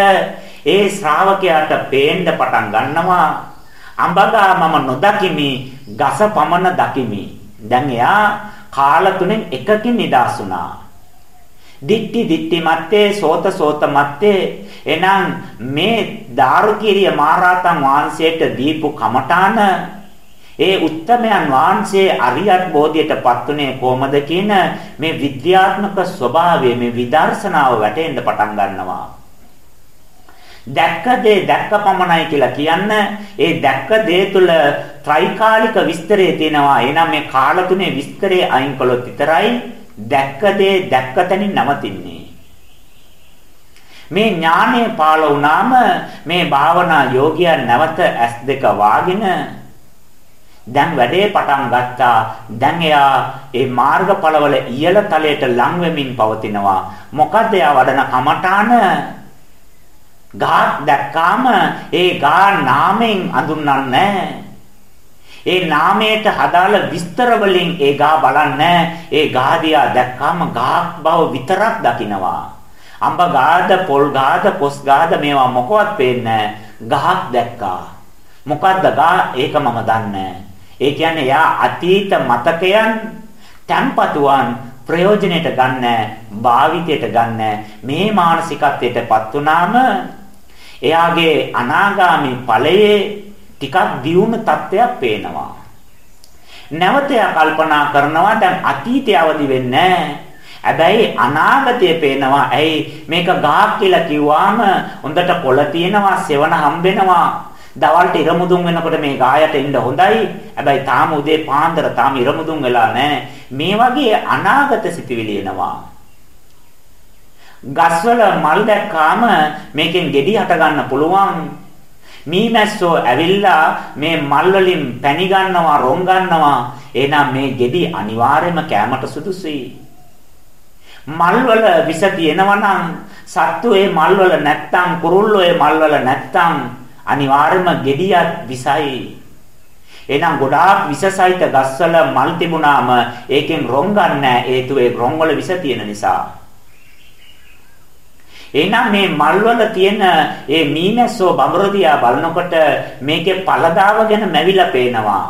ඒ ශ්‍රාවකයාට පේන්න පටන් ගන්නවා අඹගා මම නොදකිමි ගස පමණ දකිමි. දැන් එයා කාල තුනෙන් එකකින් නිදාස් වුණා. දිට්ටි දිට්ටි මත්තේ සෝත සෝත මත්තේ එනම් මේ දාරුකිරිය මහරහතන් වහන්සේට දීපු කමඨාන ඒ උත්තමයන් වහන්සේ අරියත් බෝධියටපත් උනේ කොහමද කියන මේ විද්‍යාත්මක ස්වභාවය මේ විදර්ශනාව වැටෙන්න පටන් ගන්නවා. දැක්ක දේ දැක්ක පමණයි කියලා කියන්න ඒ දැක්ක දේ තුල ත්‍රිකාලික විස්තරය තියෙනවා. එහෙනම් මේ කාල තුනේ විස්තරය අයින් කළොත් විතරයි දැක්ක දේ දැක්ක තැනින් නවතින්නේ. මේ ඥානය පාළ වුණාම මේ භාවනා යෝගියා නැවත S2 වාගෙන දැන් වැඩේ පටන් ගත්තා. දැන් එයා ඒ මාර්ගඵලවල ඉහළ තලයට ලං වෙමින් පවතිනවා. මොකද එයා වඩන කමඨාන ගාක් දැක්කාම ඒ ගා නාමයෙන් අඳුන්වන්නේ ඒ නාමයට හදාළ විස්තර වලින් ඒ ගා බලන්නේ ඒ ගාදියා දැක්කාම ගාක් බව විතරක් දකිනවා අඹ ගාද පොල් ගාද පොස් ගාද මේවා මොකවත් පේන්නේ ගහක් දැක්කා. මොකද්ද ගා? ඒක මම දන්නේ ඒ කියන්නේ යා අතීත මතකයන් තැම්පතුවන් ප්‍රයෝජනෙට ගන්න භාවිතයට ගන්න. මේ මානසිකත්වයටපත් උනාම එයාගේ අනාගාමි ඵලයේ ටිකක් දියුණු තත්ත්වයක් පේනවා. නැවත කල්පනා කරනවා දැන් අතීතය අවදි වෙන්නේ හැබැයි අනාගතය පේනවා. ඇයි මේක ගහක් කියලා කිව්වාම හොඳට කොළ තියෙනවා, සෙවණ හම්බෙනවා. දවල්ට ඉරමුදුන් වෙනකොට මේ ගායට එන්න හොඳයි. හැබැයි තාම උදේ පාන්දර තාම ඉරමුදුන් වෙලා නැහැ. මේ වගේ අනාගත සිතුවිලි එනවා. ගස්වල මල් දැක්කාම මේකෙන් ගෙඩි හට ගන්න පුළුවන්. මීමැස්සෝ ඇවිල්ලා මේ මල් වලින් පැණි ගන්නවා, රොන් ගන්නවා. එහෙනම් මේ ගෙඩි අනිවාර්යයෙන්ම කැමට සුදුසුයි. මල් වල විස තියෙනවා නම් සත්තු ඒ මල් වල නැත්තම් කුරුල්ලෝ ඒ මල් වල නැත්තම් අනිවාර්යයෙන්ම gediyak විසයි. එහෙනම් ගොඩාක් විසසහිත ගස්වල මල් තිබුණාම ඒකෙන් රොන් ගන්න හේතු ඒ රොන් වල විස තියෙන නිසා. එහෙනම් මේ මල් වල තියෙන ඒ මීමැස්සෝ බඹරදියා බලනකොට මේකේ පළදාව ගැන මැවිලා පේනවා.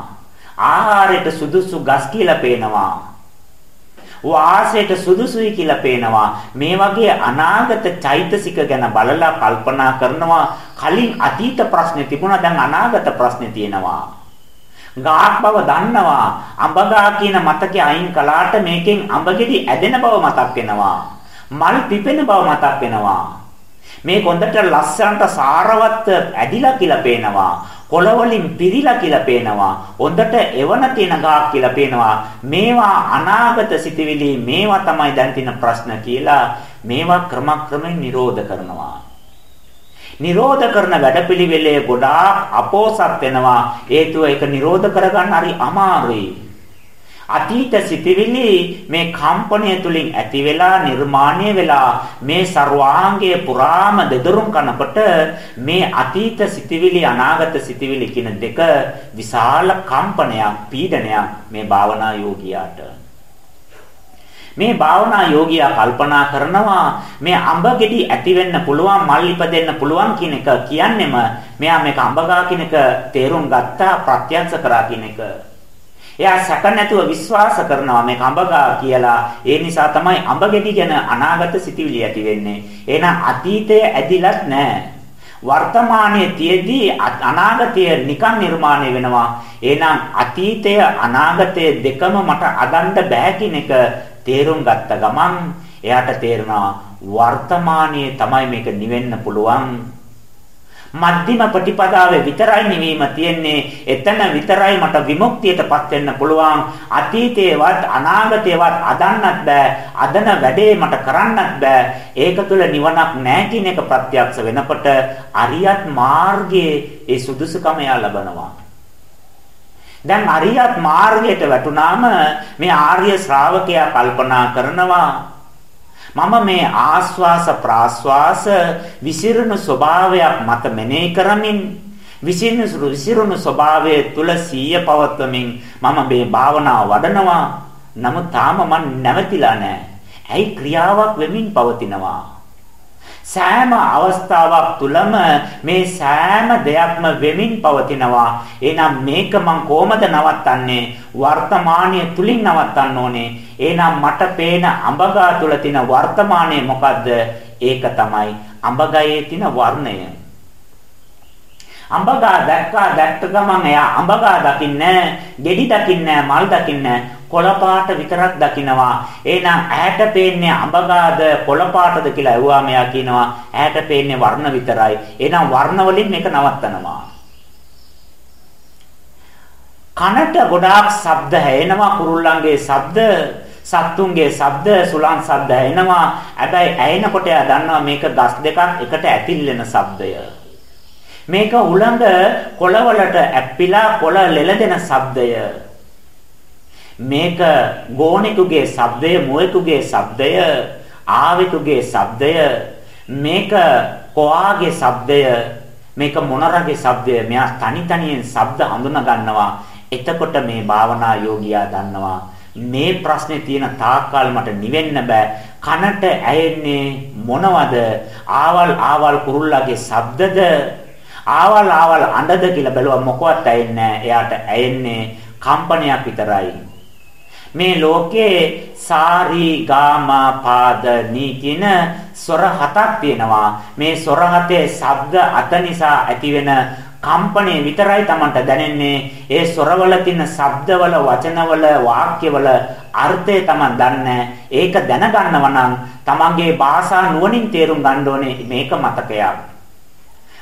ආහාරයට සුදුසු ගස් කියලා පේනවා. වාසයට සුදුසුයි කියලා පේනවා. මේ වගේ අනාගත චෛතසික ගැන බලලා කල්පනා කරනවා. කලින් අතීත ප්‍රශ්නේ තිබුණා දැන් අනාගත ප්‍රශ්නේ තියෙනවා. ගාක් බව දන්නවා. අඹගා කියන මතකේ අයින් කළාට මේකෙන් අඹගෙඩි ඇදෙන බව මතක් වෙනවා. මල් පිපෙන බව මතක් වෙනවා. මේ කොන්දට ලස්සනට සාරවත් ඇදිලා කියලා පේනවා. කොළ වලින් පිරීලා කියලා පේනවා. හොඳට එවන තියෙන ගාක් කියලා පේනවා. මේවා අනාගත සිටිවිලි මේවා තමයි දැන් තියෙන ප්‍රශ්න කියලා මේවා ක්‍රමක්‍රමයෙන් නිරෝධ කරනවා. නිරෝධ කරන වැඩපිළිවෙලේ ගොඩාක් අපෝසත් වෙනවා. හේතුව ඒක නිරෝධ කරගන්න හරි අමාරුයි. අතීත සිටිවිලි මේ කම්පණය තුලින් ඇති වෙලා නිර්මාණය වෙලා මේ ਸਰවාංගයේ පුරාම දෙදරුම් කනකොට මේ අතීත සිටිවිලි අනාගත සිටිවිලි කියන දෙක විශාල කම්පනයක් පීඩනයක් මේ භාවනා යෝගියාට. මේ භාවනා යෝගියා කල්පනා කරනවා මේ අඹ ගෙඩි ඇති වෙන්න පුළුවන් මල් ඉපදෙන්න පුළුවන් කියන එක කියන්නෙම මෙයා මේක අඹගා කියන එක තේරුම් ගත්තා ප්‍රත්‍යක්ෂ කරා කියන එක. එයා සැක නැතුව විශ්වාස කරනවා මේක අඹගා කියලා. ඒ නිසා තමයි අඹගෙඩි ගැන අනාගත සිතිවිලි ඇති වෙන්නේ. එහෙනම් අතීතය ඇදිලත් නැහැ. වර්තමානයේ තියේදී අනාගතය නිකන් නිර්මාණය වෙනවා. එහෙනම් අතීතය අනාගතය දෙකම මට අදන්න බෑ කියන එක තේරුම් ගත්ත ගමන් එයාට තේරෙනවා වර්තමානයේ තමයි මේක නිවෙන්න පුළුවන්. මධ්‍යම ප්‍රතිපදාවේ විතරයි නිවීම තියෙන්නේ. එතන විතරයි මට විමුක්තියටපත් වෙන්න පුළුවන්. අතීතේවත් අනාගතේවත් අදන්නත් බෑ. අදන වැඩේ මට කරන්නත් බෑ. ඒක තුළ නිවනක් නැහැ කියන එක ප්‍රත්‍යක්ෂ වෙනකොට අරියත් මාර්ගයේ ඒ සුදුසුකම යා ලබනවා. දැන් අරියත් මාර්ගයට වැටුනාම මේ ආර්ය ශ්‍රාවකයා කල්පනා කරනවා මම මේ ආස්වාස ප්‍රාස්වාස විසිරුණු ස්වභාවයක් මත මෙනෙහි කරමින් විසිරුණු විසිරුණු ස්වභාවය තුල සීය පවත්වමින් මම මේ භාවනාව වඩනවා. නමුත් තාම මම නැවතිලා නැහැ. ඇයි ක්‍රියාවක් වෙමින් පවතිනවා? සෑම අවස්ථාවක් තුලම මේ සෑම දෙයක්ම වෙමින් පවතිනවා. එහෙනම් මේක මං කොහොමද නවත්තන්නේ? වර්තමානයේ තුලින් නවත්තන්න ඕනේ. එහෙනම් මට පේන අඹගා තුල තියෙන වර්තමානයේ මොකද්ද? ඒක තමයි අඹගයේ තියෙන වර්ණය. අඹගා දැක්කා දැක්ක ගමන් එයා අඹගා දකින්නේ ගෙඩි දකින්නේ මල් දකින්නේ කොළ පාට විතරක් දකිනවා. එහෙනම් ඇහැට පේන්නේ අඹගාද කොළ පාටද කියලා ඇහුවාම එයා කියනවා. ඇහැට පේන්නේ වර්ණ විතරයි. එහෙනම් වර්ණ වලින් මේක නවත්තනවා. කනට ගොඩාක් ශබ්ද හැෙනවා කුරුල්ලන්ගේ ශබ්ද සත්තුන්ගේ ශබ්ද සුලං ශබ්ද ඇහෙනවා. හැබැයි ඇහෙනකොට එයා දන්නවා මේක ගස් දෙකක් එකට ඇතිල්ලෙන ශබ්දය. මේක උලඟ කොළවලට ඇප්පිලා කොළ ලෙලදෙන ශබ්දය. මේක ගෝණිකුගේ ශබ්දය, මුවෙකුගේ ශබ්දය, ආවෙකුගේ ශබ්දය, මේක කොආගේ ශබ්දය, මේක මොනරගේ ශබ්දය. මෙයා තනි තනියෙන් ශබ්ද හඳුනා ගන්නවා. එතකොට මේ භාවනා යෝගියා දන්නවා මේ ප්‍රශ්නේ තියෙන තාක්කල් මට නිවෙන්න බෑ කනට ඇහෙන්නේ මොනවද ආවල් ආවල් කුරුල්ලාගේ ශබ්දද ආවල් ආවල් අඬද කියලා බැලුවා මොකවත් ඇයෙන්නේ එයාට ඇයෙන්නේ කම්පනයක් විතරයි. මේ ලෝකේ සාරි ගාමා පාද නී කියන ස්වර හතක් තියෙනවා. මේ ස්වර හතේ ශබ්ද අත නිසා ඇතිවෙන කම්පණය විතරයි Tamanට දැනෙන්නේ. ඒ ස්වරවල තියෙන ශබ්දවල වචනවල වාක්‍යවල අර්ථය Taman දන්නේ. ඒක දැනගන්නව නම් Tamanගේ භාෂා නුවණින් තේරුම් ගන්න ඕනේ මේක මතකයක්.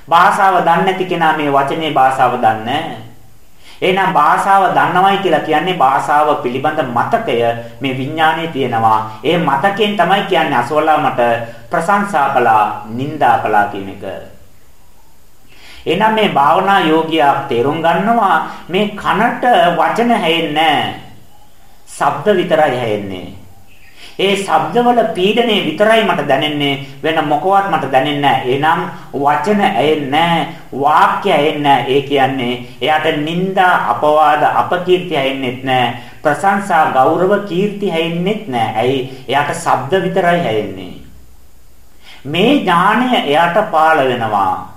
භාෂාව දන්නේ නැති කෙනා මේ වචනේ භාෂාව දන්නේ එහෙනම් භාෂාව දන්නවයි කියලා කියන්නේ භාෂාව පිළිබඳ මතකය මේ විඥානයේ තියෙනවා. ඒ මතකයෙන් තමයි කියන්නේ අසවලා මට ප්‍රශංසා කළා, නිඳා කළා කියන එක. එහෙනම් මේ භාවනා යෝගියා තේරුම් ගන්නවා මේ කනට වචන හැෙන්නේ නැහැ. ශබ්ද විතරයි හැෙන්නේ. ඒ ශබ්දවල පීඩනය විතරයි මට දැනෙන්නේ වෙන මොකවත් මට දැනෙන්නේ නැහැ. එනම් වචන ඇෙන්නේ වාක්‍ය ඇෙන්නේ ඒ කියන්නේ එයාට නිന്ദා අපවාද අපකීර්ති ඇෙන්නේත් නැහැ. ප්‍රශංසා ගෞරව කීර්ති ඇෙන්නේත් නැහැ. ඇයි? එයාට ශබ්ද විතරයි ඇෙන්නේ. මේ ඥාණය එයාට පාළ වෙනවා.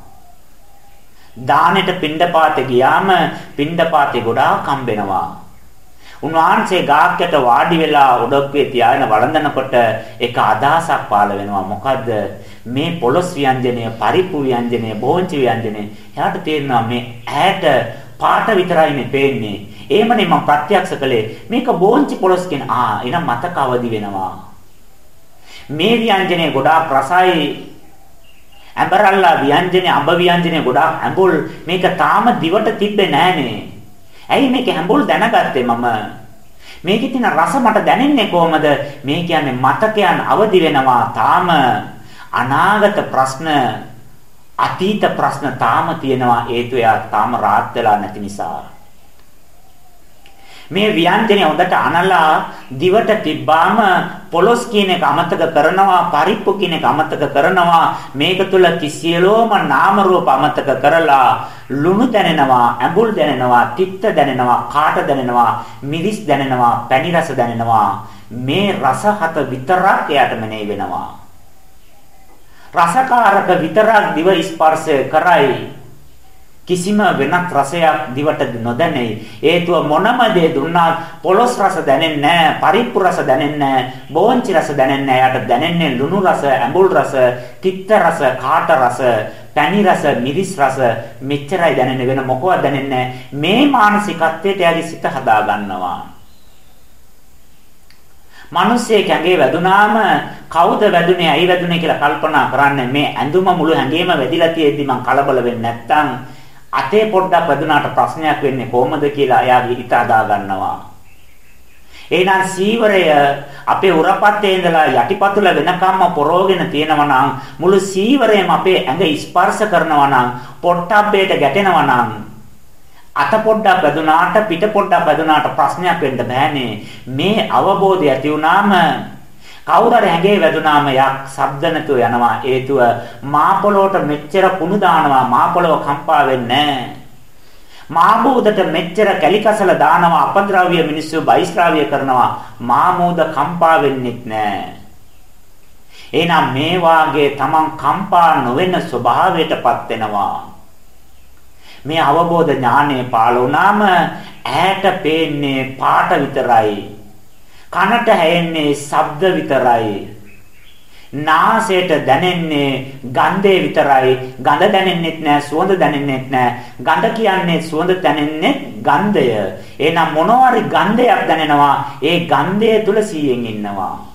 දානෙට පිණ්ඩපාතේ ගියාම පිණ්ඩපාතේ ගොඩාක් හම්බෙනවා. උන්වහන්සේ ගාක්කට වාඩි වෙලා ඔඩොක්කේ තියාගෙන වළඳනකොට ඒක අදහසක් පාළ වෙනවා. මොකද්ද? මේ පොළොස් ව්‍යංජනය, පරිප්පු ව්‍යංජනය, බෝංචි ව්‍යංජනය. එයාට තේරෙනවා මේ ඈට පාට විතරයි මේ පේන්නේ. එහෙමනේ මම ප්‍රත්‍යක්ෂ කළේ. මේක බෝංචි පොළොස් කියන ආ එනම් මතක අවදි වෙනවා. මේ ව්‍යංජනය ගොඩාක් රසයි ඇඹරල්ලා ව්‍යංජනේ අඹ ව්‍යංජනේ ගොඩාක් ඇඹුල් මේක තාම දිවට තිබ්බේ නෑනේ ඇයි මේක හැඹුල් දැනගත්තේ මම? මේකේ තියෙන රස මට දැනෙන්නේ කොහමද? මේ කියන්නේ මතකයන් අවදි වෙනවා තාම අනාගත ප්‍රශ්න අතීත ප්‍රශ්න තාම තියෙනවා හේතු එයා තාම රාත් වෙලා නැති නිසා. මේ ව්‍යංජනය හොඳට අනලා දිවට තිබ්බාම පොලොස් කියන එක අමතක කරනවා පරිප්පු කියන එක අමතක කරනවා. මේක තුල කිසියලෝම නාම රූප අමතක කරලා ලුණු දැනෙනවා ඇඹුල් දැනෙනවා තිත්ත දැනෙනවා කාට දැනෙනවා මිරිස් දැනෙනවා පැණි රස දැනෙනවා. මේ රස හත විතරක් එයාට මෙනෙහි වෙනවා. රසකාරක විතරක් දිව ස්පර්ශය කරයි. කිසිම වෙනත් රසයක් දිවට නොදැනේ. හේතුව මොනම දේ දුන්නාත් පොළොස් රස දැනෙන්නේ නැහැ, පරිප්පු රස දැනෙන්නේ නැහැ, බෝංචි රස දැනෙන්නේ නැහැ. යාට දැනෙන්නේ ලුණු රස, ඇඹුල් රස, තිත්ත රස, කාට රස, පැණි රස, මිරිස් රස මෙච්චරයි දැනෙන්නේ වෙන මොකවත් දැනෙන්නේ මේ මානසිකත්වයට යාගේ සිත හදා ගන්නවා. මිනිස්සේ කැඟේ වැදුනාම කවුද වැදුනේ ඇයි වැදුනේ කියලා කල්පනා කරන්නේ මේ ඇඳුම මුළු හැඟේම වැදිලා තියෙද්දි මං කලබල වෙන්නේ නැත්තම් අතේ පොඩ්ඩක් වැදුනාට ප්‍රශ්නයක් වෙන්නේ කොහොමද කියලා එයාගේ හිත අදා ගන්නවා. එහෙනම් සීවරය අපේ උරපත්තේ ඉඳලා යටිපතුල වෙනකම්ම පොරෝගෙන තියෙනවා නම් මුළු සීවරයම අපේ ඇඟ ස්පර්ශ කරනවා නම් පොට්ටබ්බේට ගැටෙනවා නම් අත පොඩ්ඩක් වැදුනාට පිට පොඩ්ඩක් වැදුනාට ප්‍රශ්නයක් වෙන්න බෑනේ මේ අවබෝධය ඇති වුණාම කවුරු හරි හැඟේ වැදුනාම යක් ශබ්ද නැතුව යනවා. හේතුව මා පොළොවට මෙච්චර කුණු දානවා. මා පොළොව කම්පා වෙන්නේ මා බෝධට මෙච්චර කැලිකසල දානවා. අපද්‍රව්‍ය මිනිස්සු බයිස්ත්‍රාව්‍ය කරනවා. මා මෝද කම්පා වෙන්නෙත් නැහැ. එහෙනම් මේ වාගේ තමන් කම්පා නොවෙන ස්වභාවයටපත් වෙනවා. මේ අවබෝධ ඥානය පාළ වුණාම ඇහැට පේන්නේ පාට විතරයි. කනට ඇහෙන්නේ ශබ්ද විතරයි. නාසයට දැනෙන්නේ ගන්ධය විතරයි. ගඳ දැනෙන්නෙත් නෑ, සුවඳ දැනෙන්නෙත් නෑ. ගඳ කියන්නේ සුවඳ දැනෙන්නේ ගන්ධය. එහෙනම් මොනවාරි ගන්ධයක් දැනෙනවා. ඒ ගන්ධය තුල සීයෙන් ඉන්නවා.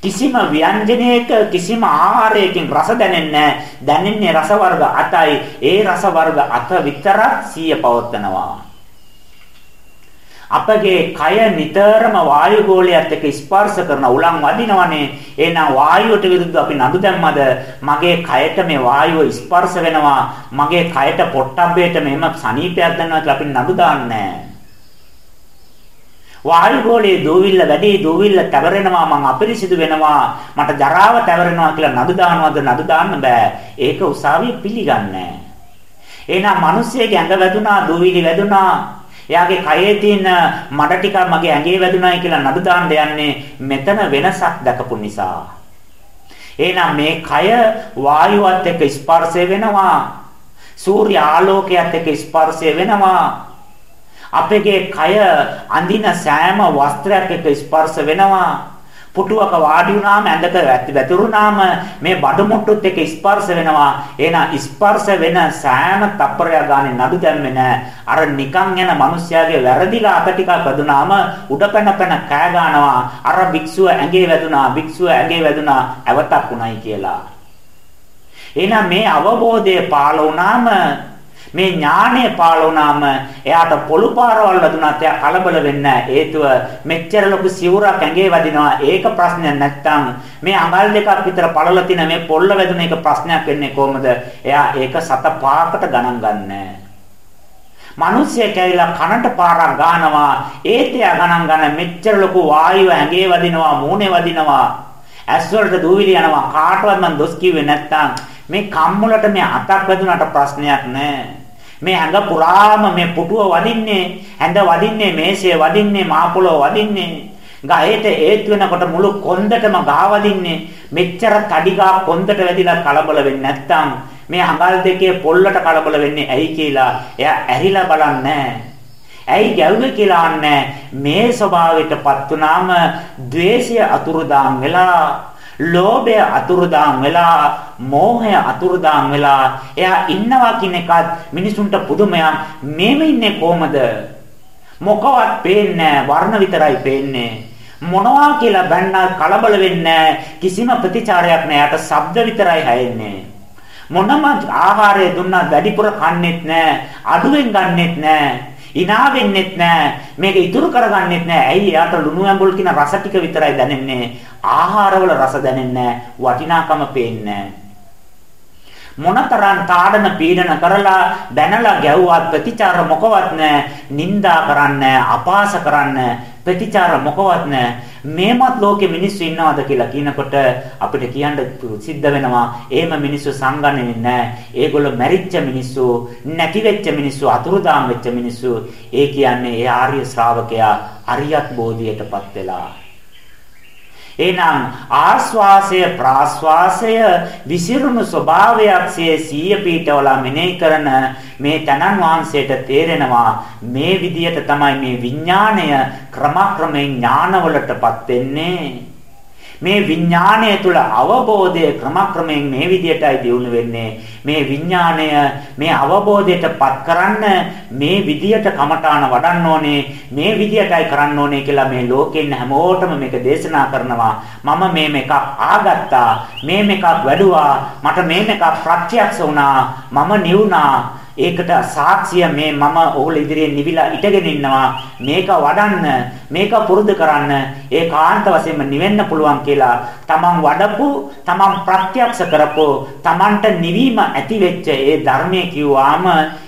කිසිම ව්‍යංජනයක කිසිම ආහාරයකින් රස දැනෙන්නේ දැනෙන්නේ රස වර්ග 8යි. ඒ රස වර්ග 8 විතරක් සිය පවත්නවා. අපගේ කය නිතරම වායු ගෝලයට එක්ක ස්පර්ශ කරන උලන් වදිනවනේ. එහෙනම් වායුවට විරුද්ධව අපි නඩු දැම්මද? මගේ කයට මේ වායුව ස්පර්ශ වෙනවා. මගේ කයට පොට්ටබ්බේට මෙහෙම සනීපයක් දැනෙනවා කියලා අපි නඩු දාන්නේ වායු ගෝලයේ දූවිල්ල වැඩි දූවිල්ල තැවරෙනවා මං අපිරිසිදු වෙනවා. මට ජරාව තැවරෙනවා කියලා නඩු දානවද? නඩු දාන්න බෑ. ඒක උසාවිය පිළිගන්නේ එහෙනම් මිනිස්සෙගේ ඇඟ වැදුනා දූවිලි වැදුනා. එයාගේ කයේ තියෙන මඩ ටික මගේ ඇඟේ වැදුනායි කියලා නඩු දාන්න යන්නේ මෙතන වෙනසක් දැකපු නිසා. එහෙනම් මේ කය වායුවත් එක්ක ස්පර්ශය වෙනවා. සූර්ය ආලෝකයත් එක්ක ස්පර්ශය වෙනවා. අපගේ කය අඳින සෑම වස්ත්‍රයක් එක්ක ස්පර්ශ වෙනවා. පුටුවක වාඩි වුණාම ඇඳක වැතුරුනාම මේ බඩ මුට්ටුත් එක්ක ස්පර්ශ වෙනවා. එහෙනම් ස්පර්ශ වෙන සෑම තප්පරයක් ගානේ නඩු දැම්මේ නැහැ. අර නිකන් යන මිනිස්යාගේ වැරදිලා අත ටිකක් වැදුනාම උඩ පැන පැන කෑ ගන්නවා. අර භික්ෂුව ඇඟේ වැදුනා, භික්ෂුව ඇඟේ වැදුනා, ඇවතක් උණයි කියලා. එහෙනම් මේ අවබෝධය පාළ වුණාම මේ ඥානය පාළ වුණාම එයාට පොළු පාරවල් වැදුනත් එයා කලබල වෙන්නේ හේතුව මෙච්චර ලොකු සිවුරක් ඇඟේ වදිනවා. ඒක ප්‍රශ්නයක් නැත්තම් මේ අඟල් දෙකක් විතර පළල තින මේ පොල්ල වැදුන එක ප්‍රශ්නයක් වෙන්නේ කොහමද? එයා ඒක සත පාකට ගණන් ගන්නෑ. මිනිස්සෙක් ඇවිල්ලා කනට පාරක් ගන්නවා ඒත් එයා ගණන් ගන්න මෙච්චර ලොකු වායුව ඇඟේ වදිනවා මූණේ වදිනවා. ඇස් වලට දූවිලි යනවා. කාටවත් මම දොස් කිව්වේ නැත්තම් මේ කම්මුලට මේ අතක් වැදුනට ප්‍රශ්නයක් නැහැ මේ ඇඟ පුරාම මේ පුටුව වදින්නේ, ඇඳ වදින්නේ, මේසය වදින්නේ, මාපොළොව වදින්නේ. ගහේට ඒත් වෙනකොට මුළු කොන්දටම ගහ වදින්නේ. මෙච්චර තඩිගා කොන්දට වැදිලා කලබල වෙන්නේ නැත්තම් මේ අඟල් දෙකේ පොල්ලට කලබල වෙන්නේ ඇයි කියලා එයා ඇරිලා බලන්නේ ඇයි ගැව්වේ කියලා අන්නේ මේ ස්වභාවයටපත් වුනාම द्वේෂය අතුරුදාන් වෙලා ලෝභය අතුරුදාන් වෙලා, මෝහය අතුරුදාන් වෙලා එයා ඉන්නවා කියන එකත් මිනිසුන්ට පුදුමයක්. මේම ඉන්නේ කොහමද? මොකවත් පේන්නේ වර්ණ විතරයි පේන්නේ. මොනවා කියලා බැන්නා කලබල වෙන්නේ කිසිම ප්‍රතිචාරයක් නෑ. යට ශබ්ද විතරයි හැෙන්නේ. මොනම ආහාරය දුන්නත් වැඩිපුර කන්නේත් නෑ. අඩුවෙන් ගන්නෙත් නෑ. Hina වෙන්නෙත් නෑ. මේක ඉතුරු කරගන්නෙත් නෑ. ඇයි එයාට ලුණු ඇඹුල් කියන රස ටික විතරයි දැනෙන්නේ. ආහාරවල රස දැනෙන්නේ වටිනාකම පේන්නේ මොනතරම් තාඩන පීඩන කරලා බැනලා ගැව්වත් ප්‍රතිචාර මොකවත් නැහැ. නිନ୍ଦා කරන්නේ අපාස කරන්නේ ප්‍රතිචාර මොකවත් නැහැ. මේමත් ලෝකේ මිනිස්සු ඉන්නවද කියලා කියනකොට අපිට කියන්න සිද්ධ වෙනවා. එහෙම මිනිස්සු සංගණනේ නැහැ. ඒගොල්ලෝ මැරිච්ච මිනිස්සු, නැති වෙච්ච මිනිස්සු, අතුරුදාම් වෙච්ච මිනිස්සු. ඒ කියන්නේ ඒ ආර්ය ශ්‍රාවකයා අරියත් බෝධියටපත් වෙලා එහෙනම් ආස්වාසය ප්‍රාස්වාසය විසිරුණු ස්වභාවයක්සේ සීය පීඨවල මෙනෙහි කරන මේ තනන් වහන්සේට තේරෙනවා මේ විදියට තමයි මේ විඥාණය ක්‍රමක්‍රමයෙන් ඥානවලටපත් වෙන්නේ. මේ විඥාණය තුල අවබෝධය ක්‍රමක්‍රමයෙන් මේ විදියටයි දියුණු වෙන්නේ. මේ විඥාණය මේ අවබෝධයටපත් කරන්න මේ විදියට කමඨාන වඩන්න ඕනේ. මේ විදියටයි කරන්න ඕනේ කියලා මේ ලෝකෙන් හැමෝටම මේක දේශනා කරනවා. මම මේ මේක ආගත්තා. මේ මේක වැඩුවා. මට මේ මේක ප්‍රත්‍යක්ෂ වුණා. මම නිවුණා. ඒකට සාක්ෂිය මේ මම ඕගොල්ලෝ ඉදිරියේ නිවිලා ඉටගෙන ඉන්නවා. මේක වඩන්න මේක පුරුදු කරන්න ඒකාන්ත වශයෙන්ම නිවෙන්න පුළුවන් කියලා තමන් වඩපු තමන් ප්‍රත්‍යක්ෂ කරපු තමන්ට නිවීම ඇති වෙච්ච ඒ ධර්මයේ කිව්වාම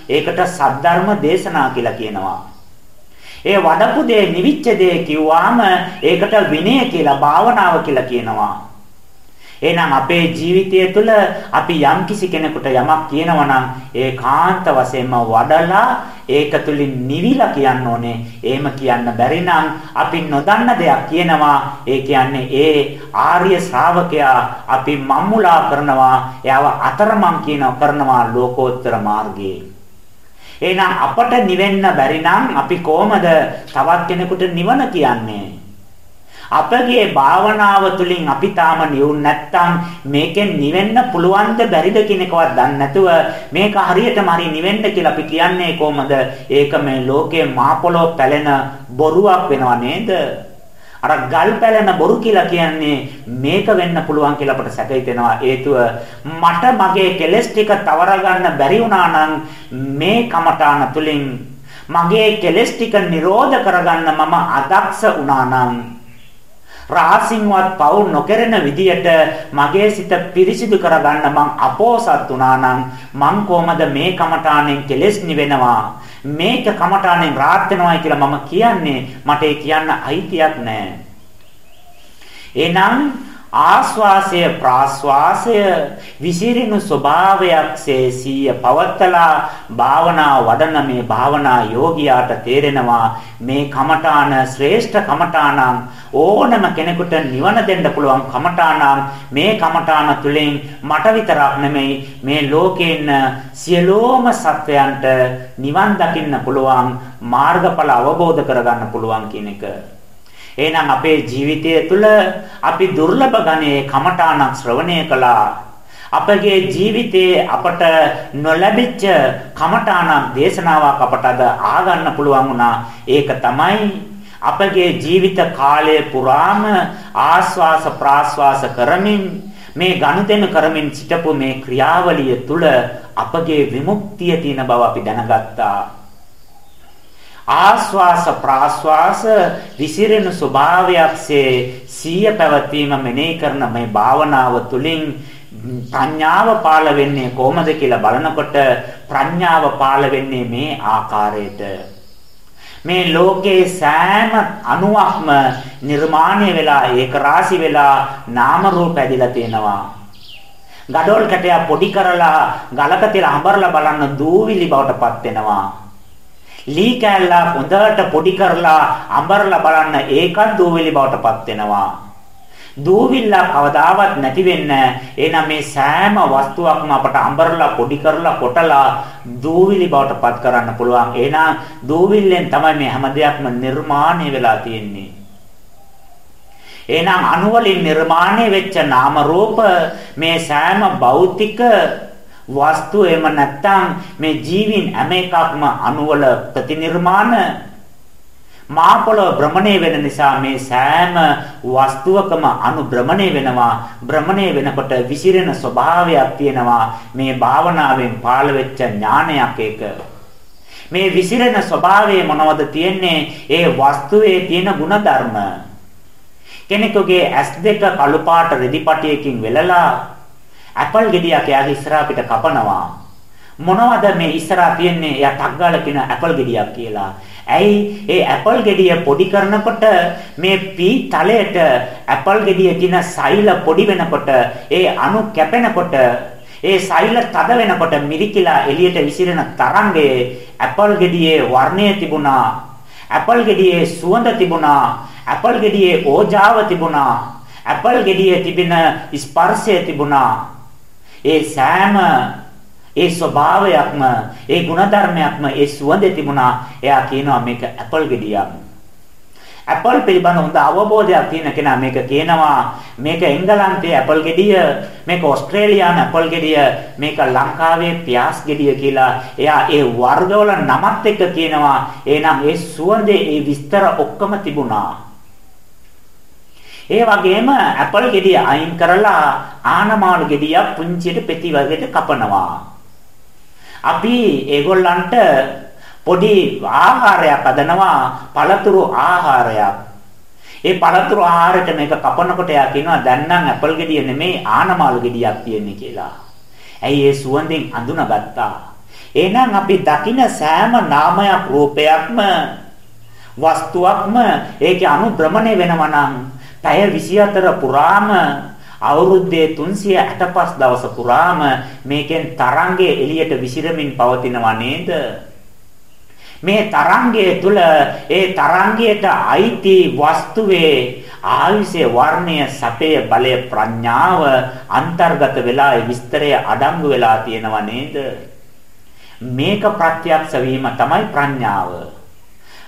ඒකට සද්ධර්ම දේශනා කියලා කියනවා. ඒ වඩපු දේ නිවිච්ච දේ කිව්වාම ඒකට විනය කියලා භාවනාව කියලා කියනවා. එහෙනම් අපේ ජීවිතය තුළ අපි යම්කිසි කෙනෙකුට යමක් කියනවා නම් ඒ කාන්ත වශයෙන්ම වඩලා ඒක තුලින් නිවිලා කියන්න ඕනේ. එහෙම කියන්න බැරි නම් අපි නොදන්න දෙයක් කියනවා. ඒ කියන්නේ ඒ ආර්ය ශ්‍රාවකයා අපි මම්මුලා කරනවා. එයාව අතරමං කියන කරනවා ලෝකෝත්තර මාර්ගයේ. එහෙනම් අපට නිවෙන්න බැරි නම් අපි කොහමද තවත් කෙනෙකුට නිවන කියන්නේ? අපගේ භාවනාව තුළින් අපි තාම නිවුන් නැත්තම් මේකෙන් නිවෙන්න පුළුවන්ද බැරිද කියන එකවත් දන්නේ නැතුව මේක හරියටම හරි නිවෙන්න කියලා අපි කියන්නේ කොහමද? ඒක මේ ලෝකේ මාපොළොව පැලෙන බොරුවක් වෙනව නේද? අර ගල් පැලෙන බොරු කියලා කියන්නේ මේක වෙන්න පුළුවන් කියලා අපට සැක හිතෙනවා හේතුව මට මගේ කෙලස් ටික තවර ගන්න බැරි වුණා නම් මේ කමඨාන තුලින් මගේ කෙලස් ටික නිරෝධ කරගන්න මම අදක්ෂ වුණා නම් රාසින්වත් පවු නොකරන විදියට මගේ සිත පිරිසිදු කරගන්න මං අපෝසත් වුණා නම් මං කොහමද මේ කමඨාණයෙන් කෙලෙස් නිවෙනවා? මේක කමඨාණයෙන් රාත් වෙනවායි කියලා මම කියන්නේ. මට ඒ කියන්න අයිතියක් නැහැ එහෙනම් ආස්වාසය ප්‍රාස්වාසය විසිරිනු ස්වභාවයක්සේ සීය පවත්තලා භාවනා වඩන මේ භාවනා යෝගියාට තේරෙනවා මේ කමඨාන ශ්‍රේෂ්ඨ කමඨානම් ඕනම කෙනෙකුට නිවන දෙන්න පුළුවන් කමඨානම් මේ කමඨාන තුලින් මට විතරක් නෙමෙයි මේ ලෝකේන සියලෝම සත්වයන්ට නිවන් දකින්න පුළුවන් මාර්ගඵල අවබෝධ කරගන්න පුළුවන් කියන එක. එහෙනම් අපේ ජීවිතය තුළ අපි දුර්ලභ ගණයේ කමඨාණක් ශ්‍රවණය කළා. අපගේ ජීවිතයේ අපට නොලැබිච්ච කමඨාණක් දේශනාවක් අපට අද ආගන්න පුළුවන් වුණා. ඒක තමයි අපගේ ජීවිත කාලය පුරාම ආස්වාස ප්‍රාස්වාස කරමින් මේ ගනුදෙනු කරමින් සිටපු මේ ක්‍රියාවලිය තුළ අපගේ විමුක්තිය තියෙන බව අපි දැනගත්තා. ආස්වාස ප්‍රාස්වාස විසිරෙන ස්වභාවයක්සේ සිය පැවතීම මෙනෙහි කරන මේ භාවනාව තුළින් ප්‍රඥාව පාළ වෙන්නේ කොහොමද කියලා බලනකොට ප්‍රඥාව පාළ වෙන්නේ මේ ආකාරයට. මේ ලෝකේ සෑම අණුවක්ම නිර්මාණය වෙලා ඒක රාශි වෙලා නාම රූප ඇදිලා තියෙනවා. gadol කැටයක් පොඩි කරලා ගලක තියලා අඹරලා බලන්න දූවිලි බවට පත් වෙනවා. ලී කෑල්ලා හොඳට පොඩි කරලා අඹරලා බලන්න ඒකත් දූවිලි බවට පත් වෙනවා. දූවිල්ල කවදාවත් නැති වෙන්නේ එහෙනම් මේ සෑම වස්තුවක්ම අපට අඹරලා පොඩි කරලා කොටලා දූවිලි බවට පත් කරන්න පුළුවන්. එහෙනම් දූවිල්ලෙන් තමයි මේ හැම දෙයක්ම නිර්මාණය වෙලා තියෙන්නේ. එහෙනම් අණු වලින් නිර්මාණය වෙච්ච නාම රූප මේ සෑම භෞතික වස්තු එහෙම නැත්නම් මේ ජීවීන් හැම එකක්ම අණුවල ප්‍රතිනිර්මාණ. මාපොළ භ්‍රමණය වෙන නිසා මේ සෑම වස්තුවකම අණු භ්‍රමණය වෙනවා. භ්‍රමණය වෙනකොට විසිරෙන ස්වභාවයක් තියෙනවා. මේ භාවනාවෙන් පාළ වෙච්ච ඥානයක් ඒක. මේ විසිරෙන ස්වභාවය මොනවද තියෙන්නේ? ඒ වස්තුවේ තියෙන ಗುಣධර්ම. කෙනෙකුගේ S2 කළු පාට රෙදි පටියකින් වෙලලා ඇපල් ගෙඩියක් එයාගේ ඉස්සරහා පිට කපනවා. මොනවද මේ ඉස්සරහා තියන්නේ? එයා ටක් ගාලා කියන ඇපල් ගෙඩියක් කියලා. ඇයි ඒ ඇපල් ගෙඩිය පොඩි කරනකොට මේ පී තලයට ඇපල් ගෙඩියේ තියෙන සෛල පොඩි වෙනකොට ඒ අණු කැපෙනකොට ඒ සෛල තද වෙනකොට මිරිකිලා එළියට විසිරෙන තරංගයේ ඇපල් ගෙඩියේ වර්ණය තිබුණා. ඇපල් ගෙඩියේ සුවඳ තිබුණා. ඇපල් ගෙඩියේ ඕජාව තිබුණා. ඇපල් ගෙඩියේ තිබෙන ස්පර්ශය තිබුණා. ඒ සෑම ඒ ස්වභාවයක්ම ඒ ಗುಣධර්මයක්ම ඒ සුවඳ තිබුණා. එයා කියනවා මේක ඇපල් ගෙඩියක්. ඇපල් පිළිබඳ හොඳ අවබෝධයක් තියෙන කෙනා මේක කියනවා මේක එංගලන්තයේ ඇපල් ගෙඩිය මේක ඕස්ට්‍රේලියානු ඇපල් ගෙඩිය මේක ලංකාවේ පියාස් ගෙඩිය කියලා එයා ඒ වර්ගවල නමත් එක්ක කියනවා එහෙනම් ඒ සුවඳේ ඒ විස්තර ඔක්කොම තිබුණා ඒ වගේම ඇපල් ගෙඩිය අයින් කරලා ආනමාළු ගෙඩියක් පුංචියට පෙති වගේට කපනවා. අපි ඒගොල්ලන්ට පොඩි ආහාරයක් හදනවා පළතුරු ආහාරයක්. ඒ පළතුරු ආහාරයට මේක කපනකොට එයා කියනවා දැන් නම් ඇපල් ගෙඩිය නෙමෙයි ආනමාළු ගෙඩියක් තියෙන්නේ කියලා. ඇයි ඒ සුවඳෙන් අඳුනගත්තා. එහෙනම් අපි දකින සෑම නාමයක් රූපයක්ම වස්තුවක්ම ඒකේ අනුභ්‍රමණය වෙනවා නම් පැය 24 පුරාම අවුරුද්දේ 365 දවස පුරාම මේකෙන් තරංගයේ එළියට විසිරමින් පවතිනවා නේද? මේ තරංගය තුල ඒ තරංගයට අයිති වස්තුවේ ආයුෂයේ වර්ණය සපේ බලය ප්‍රඥාව අන්තර්ගත වෙලා ඒ විස්තරය අඩංගු වෙලා තියෙනව නේද මේක ප්‍රත්‍යක්ෂ වීම තමයි ප්‍රඥාව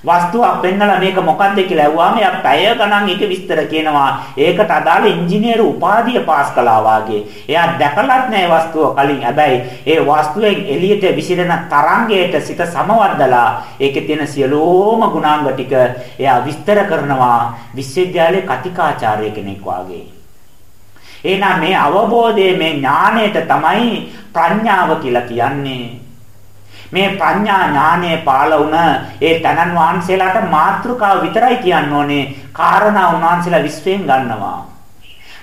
වස්තුවක් පෙන්නලා මේක මොකද්ද කියලා ඇහුවාම එයා පැය ගණන් ඒක විස්තර කියනවා. ඒකට අදාළ ඉංජිනේරු උපාධිය පාස් කළා වාගේ. එයා දැකලත් නැහැ වස්තුව කලින්. හැබැයි ඒ වස්තුවෙන් එළියට විසිරෙන තරංගයට සිත සමවද්දලා ඒකේ තියෙන සියලුම ගුණාංග ටික එයා විස්තර කරනවා විශ්වවිද්‍යාලයේ කතිකාචාර්ය කෙනෙක් වාගේ. එහෙනම් මේ අවබෝධයේ මේ ඥාණයට තමයි ප්‍රඥාව කියලා කියන්නේ. මේ ප්‍රඥා ඥානයේ පාල වුණ ඒ තනන් වහන්සේලාට මාත්‍රිකාව විතරයි කියන්න ඕනේ. කාරණා උන්වහන්සේලා විශ්වයෙන් ගන්නවා.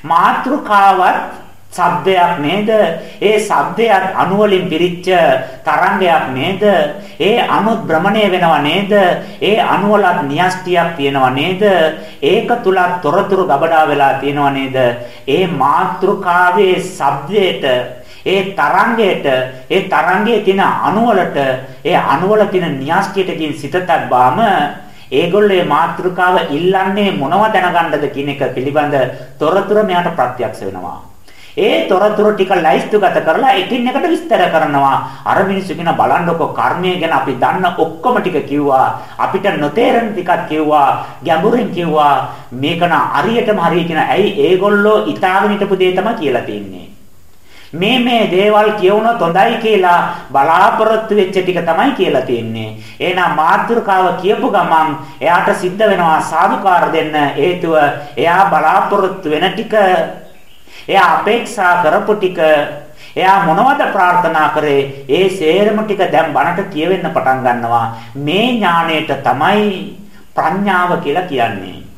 මාත්‍රිකාවත් ශබ්දයක් නේද? ඒ ශබ්දයක් අණු වලින් පිරිච්ච තරංගයක් නේද? ඒ අණු භ්‍රමණය වෙනව නේද? ඒ අණු වලත් න්‍යෂ්ටියක් තියෙනව නේද? ඒක තුලත් තොරතුරු ගබඩා වෙලා තියෙනව නේද? ඒ මාත්‍රිකාවේ ශබ්දයට ඒ තරංගයට ඒ තරංගයේ තියෙන අණුවලට ඒ අණුවල තියෙන න්‍යාස්තියටකින් සිත තබ්බාම ඒගොල්ලේ මාත්‍රිකාව ඉල්ලන්නේ මොනව දැනගන්නද කියන එක පිළිබඳ තොරතුරු මෙයාට ප්‍රත්‍යක්ෂ වෙනවා. ඒ තොරතුරු ටික ලයිස්තුගත කරලා එකින් එකට විස්තර කරනවා. අර මිනිස්සු කියන බලන්නකො කර්මය ගැන අපි දන්න ඔක්කොම ටික කිව්වා. අපිට නොතේරෙන ටිකක් කිව්වා. ගැඹුරින් කිව්වා. මේක න හරියටම හරිය කියන ඇයි ඒගොල්ලෝ ඊතාවන හිටපු දේ තමයි කියලා තින්නේ. මේ මේ දේවල් කියවුනොත් හොඳයි කියලා බලාපොරොත්තු වෙච්ච ටික තමයි කියලා තියෙන්නේ. එහෙනම් මාතෘකාව කියපු ගමන් එයාට සිද්ධ වෙනවා සාදුකාර දෙන්න හේතුව එයා බලාපොරොත්තු වෙන ටික. එයා අපේක්ෂා කරපු ටික. එයා මොනවද ප්‍රාර්ථනා කරේ? ඒ සේරම ටික දැන් බණට කියවෙන්න පටන් ගන්නවා. මේ ඥාණයට තමයි ප්‍රඥාව කියලා කියන්නේ.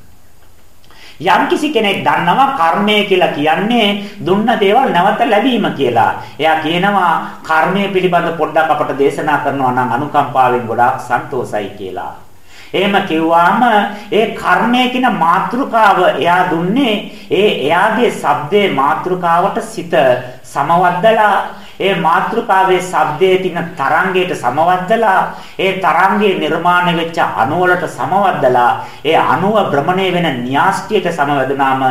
යම්කිසි කෙනෙක් දන්නවා කර්මය කියලා කියන්නේ දුන්න දේවල් නැවත ලැබීම කියලා. එයා කියනවා කර්මය පිළිබඳ පොඩ්ඩක් අපට දේශනා කරනවා නම් අනුකම්පාවෙන් ගොඩාක් සන්තෝසයි කියලා. එහෙම කිව්වාම ඒ කර්මය කියන මාතෘකාව එයා දුන්නේ ඒ එයාගේ shabdේ මාතෘකාවට සිත සමවද්දලා ඒ මාත්‍රකාවේ ශබ්දයේ තියෙන තරංගයට සමවද්දලා ඒ තරංගයේ නිර්මාණය වෙච්ච අණු වලට සමවද්දලා ඒ අණුව භ්‍රමණය වෙන න්‍යාස්ටියට සමවැදුනාම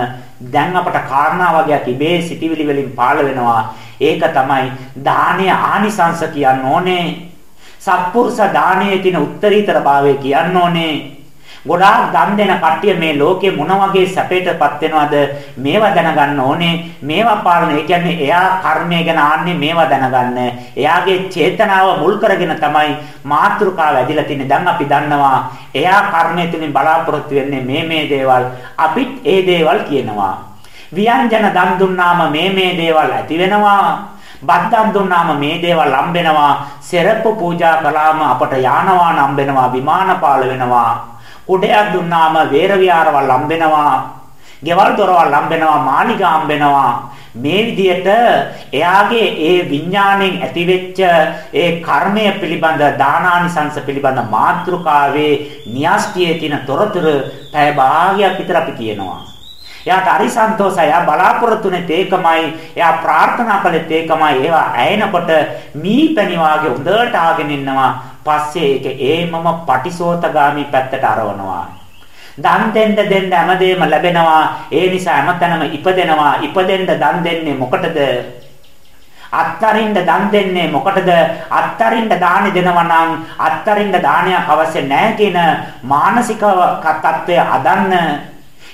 දැන් අපට කාරණා වගේක් ඉබේ සිටිවිලි වලින් පාළ වෙනවා. ඒක තමයි දානීය ආනිසංශ කියන්න ඕනේ. සත්පුරුෂ දානයේ තියෙන උත්තරීතර භාවය කියන්න ඕනේ. ගොඩාක් දන් දෙන කට්ටිය මේ ලෝකේ මොන වගේ සැපයටපත් වෙනවද මේවා දැනගන්න ඕනේ. මේවා පාලනය ඒ කියන්නේ එයා කර්මය ගැන ආන්නේ මේවා දැනගන්න. එයාගේ චේතනාව මුල් කරගෙන තමයි මාතෘකාව ඇදිලා තින්නේ දැන් අපි දන්නවා එයා කර්මය තුලින් බලාපොරොත්තු වෙන්නේ මේ මේ දේවල්. අපිත් ඒ දේවල් කියනවා. ව්‍යංජන දන් දුන්නාම මේ මේ දේවල් ඇති වෙනවා. බද්දන් දුන්නාම මේ දේවල් හම්බෙනවා. සෙරප්පු පූජා කළාම අපට යානවා හම්බෙනවා විමාන පාල වෙනවා. කුඩයක් දුන්නාම වේර විහාරවල් හම්බෙනවා. ගෙවල් දොරවල් හම්බෙනවා, මාලිගා හම්බෙනවා. මේ විදිහට එයාගේ ඒ විඥාණයෙන් ඇතිවෙච්ච ඒ කර්මය පිළිබඳ දානානිසංස පිළිබඳ මාත්‍රිකාවේ න්‍යාස්තියේ තියෙන තොරතුරු පැය භාගයක් විතර අපි කියනවා. එයාට හරි සන්තෝෂයි. එයා බලාපොරොත්තුනේ තේකමයි. එයා ප්‍රාර්ථනා කළේ තේකමයි. ඒවා ඇයෙනකොට මීපැණි වාගේ හොඳට ආගෙන ඉන්නවා. පස්සේ ඒක ඒමම පටිසෝතගාමි පැත්තට අරවනවා. දන් දෙන්න දෙන්න හැමදේම ලැබෙනවා. ඒ නිසා හැමතැනම ඉපදෙනවා. ඉපදෙන්න දන් දෙන්නේ මොකටද? අත්තරින්ද දන් දෙන්නේ මොකටද? අත්තරින්ද දානි දෙනවා නම් අත්තරින්ද දානයක් අවශ්‍ය නැහැ කියන මානසික තත්ත්වය අදන්න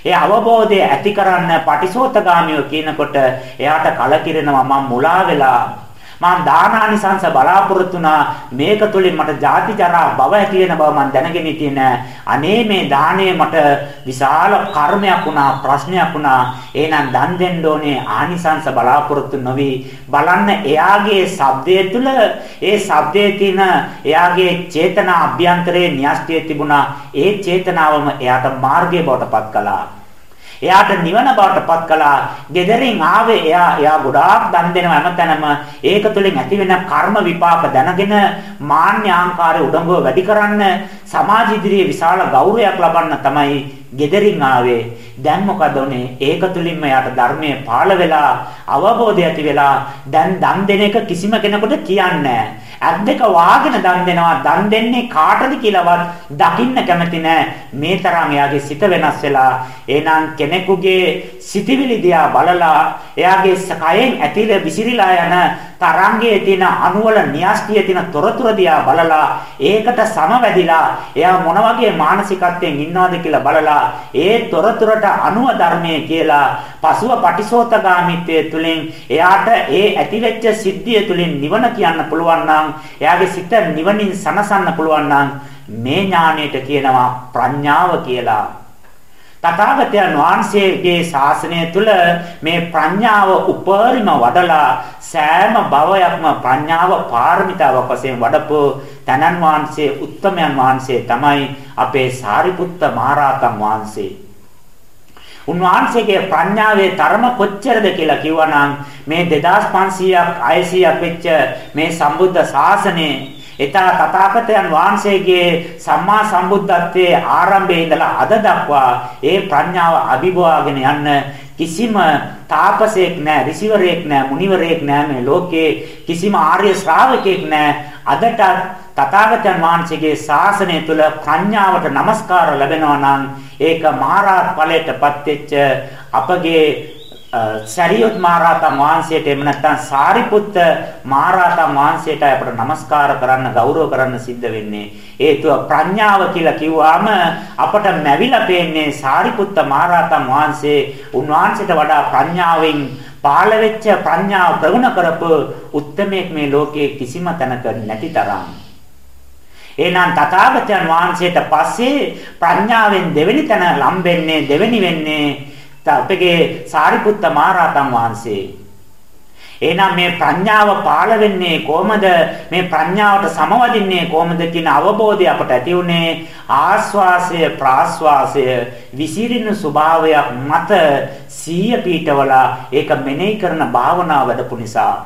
ඒ අවබෝධය ඇති කරන්න පටිසෝතගාමියෝ කියනකොට එයාට කලකිරෙනවා මම මුලා වෙලා මම දානානිසංස බලාපොරොත්තු මේක තුලින් මට ජාති ජරා භව ඇති වෙන බව මම දැනගෙන හිටියේ අනේ මේ දාණය මට විශාල කර්මයක් වුණා ප්‍රශ්නයක් වුණා. එහෙනම් දන් දෙන්න ඕනේ ආනිසංස බලාපොරොත්තු නොවි. බලන්න එයාගේ ශබ්දයේ තුල ඒ ශබ්දයේ තියෙන එයාගේ චේතනා අභ්‍යන්තරයේ න්‍යෂ්ටිය තිබුණා. ඒ චේතනාවම එයාට මාර්ගය බවට පත් කළා. එයාට නිවන බවටපත් කළා. gederin ආවේ එයා එයා ගොඩාක් දන් දෙනවා හැමතැනම. ඒක තුළින් ඇතිවෙන කර්ම විපාක දැනගෙන මාන්‍ය ආංකාරය උඩඟුව වැඩි කරන්න සමාජ ඉදිරියේ විශාල ගෞරවයක් ලබන්න තමයි gederin ආවේ දැන් මොකද උනේ ඒක තුලින්ම යාට ධර්මයේ පාළ වෙලා අවබෝධය ඇති වෙලා දැන් දන් දෙන එක කිසිම කෙනෙකුට කියන්නේ ඇත් දෙක වාගෙන දන් දෙනවා. දන් දෙන්නේ කාටද කියලාවත් දකින්න කැමති නෑ. මේ තරම් එයාගේ සිත වෙනස් වෙලා එහෙනම් කෙනෙකුගේ සිතිවිලි දිහා බලලා එයාගේ කයෙන් ඇතිල විසිරීලා යන තරංගයේ තියෙන අණුවල න්‍යාස්තියේ තියෙන තොරතුරු දිහා බලලා ඒකට සමවැදිලා එයා මොන වගේ මානසිකත්වයෙන් ඉන්නවද කියලා බලලා ඒ තොරතුරට අණුව ධර්මයේ කියලා පසුව පටිසෝතගාමිත්වයේ තුලින් එයාට ඒ ඇතිවෙච්ච සිද්ධිය තුලින් නිවන කියන්න පුළුවන් නම් එයාගේ සිත නිවනින් සනසන්න පුළුවන් නම් මේ ඥාණයට කියනවා ප්‍රඥාව කියලා තථාගතයන් වහන්සේගේ ශාසනය තුල මේ ප්‍රඥාව උපරිම වඩලා සෑම භවයක්ම ප්‍රඥාව පාරමිතාවක් වශයෙන් වඩපු තනන් වහන්සේ උත්තමයන් වහන්සේ තමයි අපේ සාරිපුත්ත මහරහතන් වහන්සේ. උන්වහන්සේගේ ප්‍රඥාවේ තරම කොච්චරද කියලා කිව්වනම් මේ 2500ක් 600ක් වෙච්ච මේ සම්බුද්ධ ශාසනයේ එතන තථාගතයන් වහන්සේගේ සම්මා සම්බුද්ධත්වයේ ආරම්භයේ ඉඳලා අද දක්වා ඒ ප්‍රඥාව අභිභවාගෙන යන්න කිසිම තාපසයෙක් නැහැ ඍෂිවරයෙක් නැහැ මුනිවරයෙක් නැහැ මේ ලෝකේ කිසිම ආර්ය ශ්‍රාවකයෙක් නැහැ අදටත් තථාගතයන් වහන්සේගේ ශාසනය තුල ප්‍රඥාවට নমස්කාර ලැබෙනවා නම් ඒක මහරහත් ඵලයටපත් වෙච්ච අපගේ සරියොත් මහරහතන් වහන්සේට එමු නැත්නම් සාරිපුත්ත මහරහතන් වහන්සේට අපට নমස්කාර කරන්න ගෞරව කරන්න සිද්ධ වෙන්නේ. හේතුව ප්‍රඥාව කියලා කිව්වම අපට මැවිලා පේන්නේ සාරිපුත්ත මහරහතන් වහන්සේ උන්වහන්සේට වඩා ප්‍රඥාවෙන් පාළ වෙච්ච ප්‍රඥාව ප්‍රගුණ කරපු උත්මයෙක් මේ ලෝකයේ කිසිම තැනක නැති තරම්. එහෙනම් තථාගතයන් වහන්සේට පස්සේ ප්‍රඥාවෙන් දෙවෙනි තැන ලම්බෙන්නේ දෙවෙනි වෙන්නේ අපගේ සාරිපුත්ත මහරහතන් වහන්සේ. එහෙනම් මේ ප්‍රඥාව පාළ වෙන්නේ කොහමද? මේ ප්‍රඥාවට සමවදින්නේ කොහමද කියන අවබෝධය අපට ඇති උනේ ආස්වාසය ප්‍රාස්වාසය විසිරින ස්වභාවයක් මත සීය පීඨවල ඒක මෙනෙහි කරන භාවනාව වැඩපු නිසා.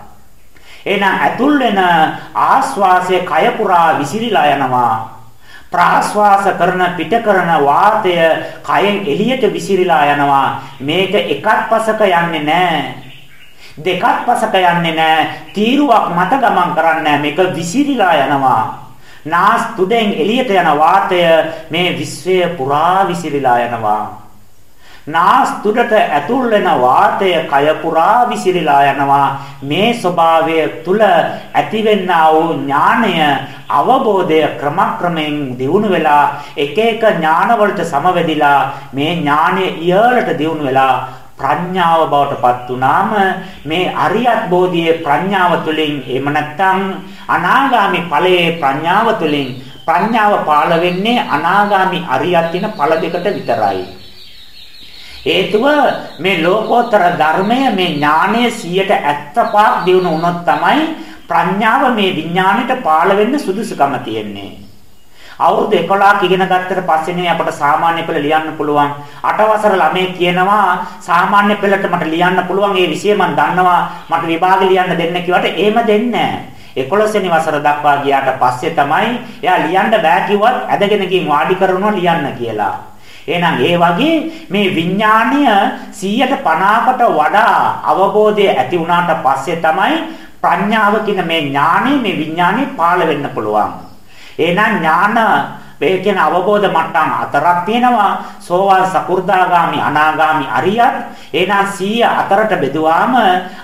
එහෙනම් ඇතුල් වෙන ආස්වාසය කය පුරා විසිරීලා යනවා. ප්‍රාශ්වාස කරන පිට කරන වාතය කයෙන් එළියට විසිරීලා යනවා. මේක එකක් පසක යන්නේ නැහැ දෙකක් පසක යන්නේ නැහැ තීරුවක් මත ගමන් කරන්නේ මේක විසිරීලා යනවා. නාස් තුඩෙන් එළියට යන වාතය මේ විශ්වය පුරා විසිරීලා යනවා. නාස්තුඩට ඇතුල් වෙන වාතය කය පුරා විසිරීලා යනවා. මේ ස්වභාවය තුල ඇතිවෙනා වූ ඥාණය අවබෝධය ක්‍රමක්‍රමයෙන් දියුණු වෙලා එක එක ඥානවලට සමවැදිලා මේ ඥාණය ඉහළට දියුණු වෙලා ප්‍රඥාව බවට පත් වුනාම මේ අරියත් බෝධියේ ප්‍රඥාව තුළින් එහෙම නැත්නම් අනාගාමි ඵලයේ ප්‍රඥාව තුළින් ප්‍රඥාව පාළ වෙන්නේ අනාගාමි අරියත් කියන ඵල දෙකට විතරයි හේතුව මේ ලෝකෝත්තර ධර්මය මේ ඥානය 175ක් දිනු වුණොත් තමයි ප්‍රඥාව මේ විඥාණයට පාළ වෙන්න සුදුසුකම තියෙන්නේ. අවුරුදු 11ක් ඉගෙන ගත්තට පස්සේනේ අපට සාමාන්‍ය පෙළ ලියන්න පුළුවන්. 8 වසර ළමයි කියනවා සාමාන්‍ය පෙළට මට ලියන්න පුළුවන් ඒ විෂය මම දන්නවා මට විභාග ලියන්න දෙන්න කිව්වට එහෙම දෙන්නේ නැහැ. 11 වෙනි වසර දක්වා ගියාට පස්සේ තමයි එයා ලියන්න බෑ කිව්වත් ඇදගෙන ගිහින් වාඩි කරනවා ලියන්න කියලා. එහෙනම් ඒ වගේ මේ විඥාණය 150කට වඩා අවබෝධය ඇති වුණාට පස්සේ තමයි ප්‍රඥාව කියන මේ ඥානෙ මේ විඥානෙ පාළ වෙන්න පුළුවන්. එහෙනම් ඥාන මේ කියන අවබෝධ මට්ටම් හතරක් තියෙනවා. සෝවාන් සකු르දාගාමි අනාගාමි අරියත්. එහෙනම් 100 අතරට බෙදුවාම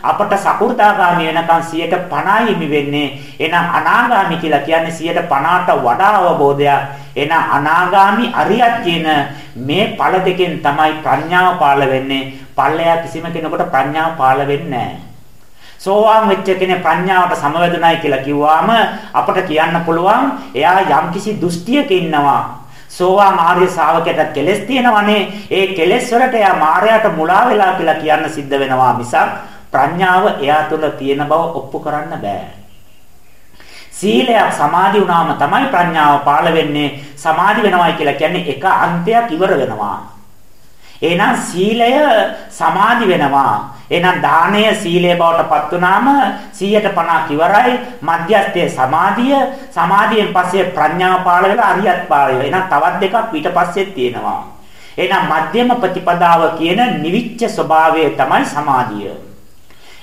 අපට සකු르දාගාමි වෙනකන් 150යි හිමි වෙන්නේ. එහෙනම් අනාගාමි කියලා කියන්නේ 150ට වඩා අවබෝධයක්. එහෙනම් අනාගාමි අරියත් කියන මේ ඵල දෙකෙන් තමයි ප්‍රඥාව පාළ වෙන්නේ. පල්ලයා කිසිම කෙනෙකුට ප්‍රඥාව පාළ වෙන්නේ නැහැ. සෝවාන් වෙච්ච කෙනේ ප්‍රඥාවට සමවැදුණයි කියලා කිව්වාම අපට කියන්න පුළුවන් එයා යම්කිසි දෘෂ්ටියක ඉන්නවා. සෝවාන් ආර්ය ශාවකයට කෙලස් තියෙනවනේ. ඒ කෙලස් වලට එයා මායයට මුලා වෙලා කියලා කියන්න සිද්ධ වෙනවා මිසක් ප්‍රඥාව එයා තුළ තියෙන බව ඔප්පු කරන්න බෑ. සීලයක් සමාධි වුණාම තමයි ප්‍රඥාව පාළ වෙන්නේ. සමාධි වෙනවයි කියලා කියන්නේ එක අන්තයක් ඉවර වෙනවා. එහෙනම් සීලය සමාධි වෙනවා. එහෙනම් දානය සීලය බවට පත් වුනාම 150ක් ඉවරයි. මධ්‍යස්ථයේ සමාධිය, සමාධියෙන් පස්සේ ප්‍රඥාව පාළ වෙලා අරියත් පාළ වෙනවා. එහෙනම් තවත් දෙකක් ඊට පස්සේ තියෙනවා. එහෙනම් මධ්‍යම ප්‍රතිපදාව කියන නිවිච්ච ස්වභාවය තමයි සමාධිය.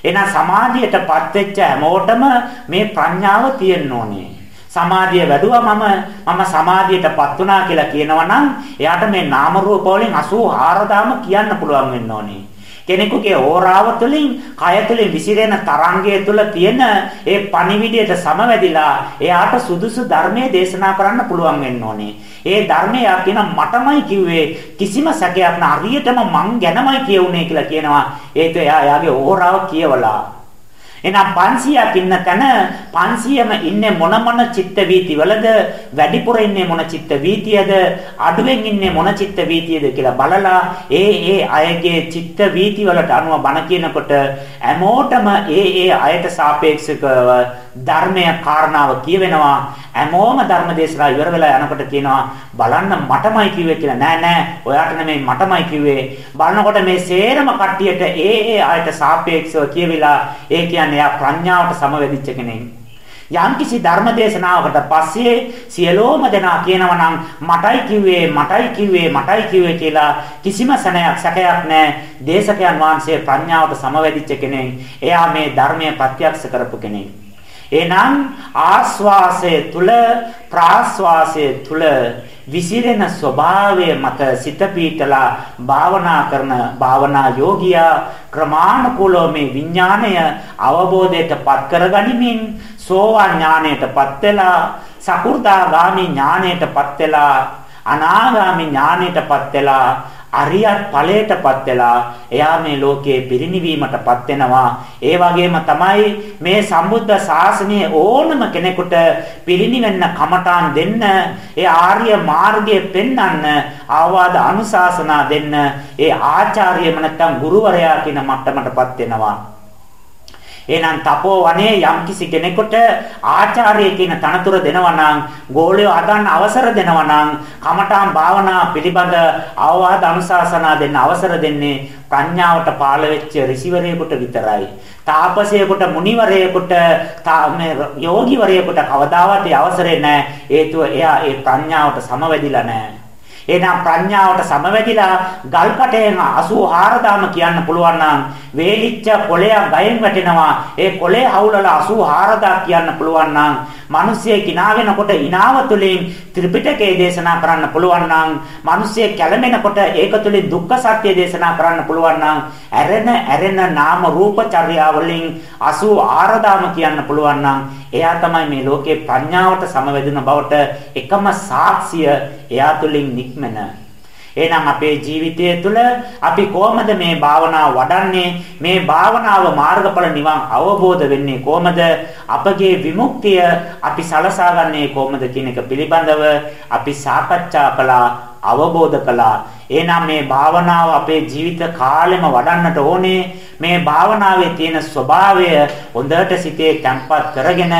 එහෙනම් සමාධියටපත් වෙච්ච හැමෝටම මේ ප්‍රඥාව තියෙන්න ඕනේ. සමාධිය වැඩුවා මම මම සමාධියටපත් වුණා කියලා කියනවා නම් එයාට මේ නාම රූප වලින් 84000ම කියන්න පුළුවන් වෙන්න ඕනේ. කෙනෙකුගේ ඕරාව තුළින් කය තුළින් විසිරෙන තරංගය තුළ තියෙන ඒ පණිවිඩයට සමවැදිලා එයාට සුදුසු ධර්මයේ දේශනා කරන්න පුළුවන් වෙන්න ඕනේ. ඒ ධර්මය කියන මටමයි කිව්වේ කිසිම සැකයක් නැ හරියටම මං ගැනමයි කියුනේ කියලා කියනවා. ඒක එයා එයාගේ ඕරාව කියවලා එහෙනම් 500ක් ඉන්න තැන 500ම ඉන්නේ මොන මොන චිත්ත වීතිවලද? වැඩිපුර ඉන්නේ මොන චිත්ත වීතියද? අඩුවෙන් ඉන්නේ මොන චිත්ත වීතියද කියලා බලලා ඒ ඒ අයගේ චිත්ත වීතිවලට අනුව බණ කියනකොට හැමෝටම ඒ ඒ අයට සාපේක්ෂව ධර්මය කාරණාව කියවෙනවා. හැමෝම ධර්ම දේශනා ඉවර වෙලා යනකොට කියනවා බලන්න මටමයි කිව්වේ කියලා. නෑ නෑ. ඔයාට නෙමෙයි මටමයි කිව්වේ. බලනකොට මේ සේරම කට්ටියට ඒ ඒ ආයත සාපේක්ෂව කියවිලා ඒ කියන්නේ යා ප්‍රඥාවට සමවැදිච්ච කෙනෙක්. යම්කිසි ධර්ම දේශනාවකට පස්සේ සියලෝම දෙනා කියනවා නම් මටයි කිව්වේ මටයි කිව්වේ මටයි කිව්වේ කියලා කිසිම සැනයක් සැකයක් නැහැ දේශකයන් වහන්සේ ප්‍රඥාවට සමවැදිච්ච කෙනෙක්. එයා මේ ධර්මය ප්‍රත්‍යක්ෂ කරපු කෙනෙක්. එහෙනම් ආස්වාසය තුල ප්‍රාස්වාසය තුල විසිරෙන ස්වභාවය මත සිත පීතලා භාවනා කරන භාවනා යෝගියා ක්‍රමානුකූලව මේ විඥාණය අවබෝධයටපත් කරගනිමින් සෝවාන් ඥාණයටපත් වෙලා සකු르දාගාමි ඥාණයටපත් වෙලා අනාගාමි ඥාණයටපත් වෙලා අරියත් ඵලයටපත් වෙලා එයා මේ ලෝකයේ පිරිණිවීමටපත් වෙනවා. ඒ වගේම තමයි මේ සම්බුද්ධ ශාසනයේ ඕනම කෙනෙකුට පිරිණිවෙන්න කමඨාන් දෙන්න, ඒ ආර්ය මාර්ගය පෙන්වන්න, ආවාද අනුශාසනා දෙන්න, ඒ ආචාර්යම නැත්තම් ගුරුවරයා කියන මට්ටමටපත් වෙනවා. එහෙනම් තපෝ වනේ යම්කිසි කෙනෙකුට ආචාර්ය කියන තනතුර දෙනවා නම් ගෝලිය හදන්න අවසර දෙනවා නම් කමඨාන් භාවනා පිළිබඳ අවවාද අනුශාසනා දෙන්න අවසර දෙන්නේ ප්‍රඥාවට පාළ වෙච්ච ඍෂිවරයෙකුට විතරයි. තාපසයෙකුට මුනිවරයෙකුට මේ යෝගිවරයෙකුට කවදාවත් ඒ අවසරේ නැහැ. හේතුව එයා ඒ ප්‍රඥාවට සමවැදිලා නැහැ. එහෙනම් ප්‍රඥාවට සමවැදිලා ගල් කටයෙන් 84000ම කියන්න පුළුවන් නම් වේලිච්ච කොළයක් ගයෙන් වැටෙනවා. ඒ කොළේ හවුලලා 84000 කියන්න පුළුවන් නම් මිනිස්සේ කිනාගෙනකොට ඉනාව තුළින් ත්‍රිපිටකය දේශනා කරන්න පුළුවන් නම් මිනිස්සේ කැළමෙනකොට ඒක තුළින් දුක්ඛ සත්‍ය දේශනා කරන්න පුළුවන් නම් ඇරෙන ඇරෙන නාම රූප චර්යාවලින් 84000ම කියන්න පුළුවන් නම් එයා තමයි මේ ලෝකේ ප්‍රඥාවට සමවැදුන බවට එකම සාක්ෂිය එයා තුළින් නික්මන එහෙනම් අපේ ජීවිතය තුළ අපි කොහොමද මේ භාවනාව වඩන්නේ? මේ භාවනාව මාර්ගඵල නිවන් අවබෝධ වෙන්නේ කොහොමද? අපගේ විමුක්තිය අපි සලසාගන්නේ කොහොමද කියන එක පිළිබඳව අපි සාකච්ඡා කළා අවබෝධ කළා. එහෙනම් මේ භාවනාව අපේ ජීවිත කාලෙම වඩන්නට ඕනේ. මේ භාවනාවේ තියෙන ස්වභාවය හොඳට සිතේ තැම්පත් කරගෙන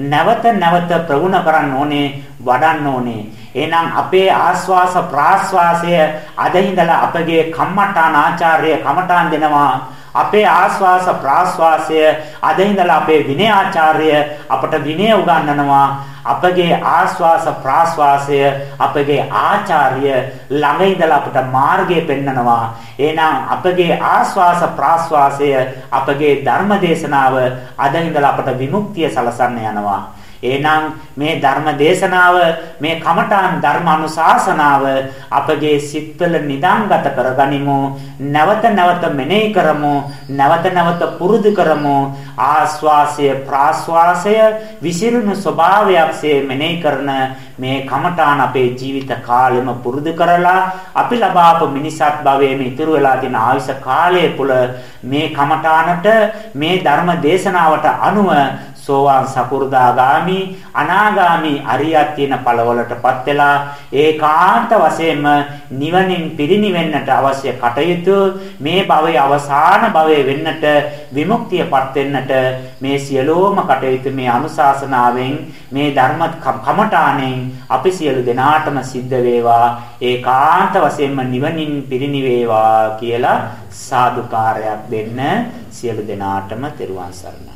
නැවත නැවත ප්‍රගුණ කරන්න ඕනේ වඩන්න ඕනේ. එහෙනම් අපේ ආස්වාස ප්‍රාස්වාසය අද ඉඳලා අපගේ කම්මඨාන ආචාර්ය කමඨාන් දෙනවා. අපේ ආස්වාස ප්‍රාස්වාසය අද ඉඳලා අපේ විනය ආචාර්ය අපට විනය උගන්වනවා. අපගේ ආස්වාස ප්‍රාස්වාසය අපගේ ආචාර්ය ළඟ ඉඳලා අපට මාර්ගය පෙන්වනවා එහෙනම් අපගේ ආස්වාස ප්‍රාස්වාසය අපගේ ධර්ම දේශනාව අද ඉඳලා අපට විමුක්තිය සලසන්න යනවා. එහෙනම් මේ ධර්ම දේශනාව මේ කමඨාන් ධර්ම අනුශාසනාව අපගේ සිත්වල නිදාංගත කරගනිමු. නැවත නැවත මෙනෙහි කරමු. නැවත නැවත පුරුදු කරමු. ආස්වාසය ප්‍රාස්වාසය විසිරුණු ස්වභාවයක්සේ මෙනෙහි කරන මේ කමඨාන් අපේ ජීවිත කාලෙම පුරුදු කරලා අපි ලබාපු මිනිසත් භවයේම ඉතුරු වෙලා තියෙන ආයුෂ කාලය පුළ මේ කමඨානට මේ ධර්ම දේශනාවට අනුව සෝවාන් සකු르දාගාමි අනාගාමි අරියත් කියන ඵලවලටපත් වෙලා ඒකාන්ත වශයෙන්ම නිවනින් පිරිනිවෙන්නට අවශ්‍ය කටයුතු මේ භවයේ අවසාන භවයේ වෙන්නට විමුක්තියපත් වෙන්නට මේ සියලෝම කටයුතු මේ අනුශාසනාවෙන් මේ ධර්ම කමඨාණෙන් අපි සියලු දෙනාටම සිද්ධ වේවා. ඒකාන්ත වශයෙන්ම නිවනින් පිරිනිවේවා කියලා සාදුකාරයක් දෙන්න සියලු දෙනාටම තෙරුවන් සරණයි.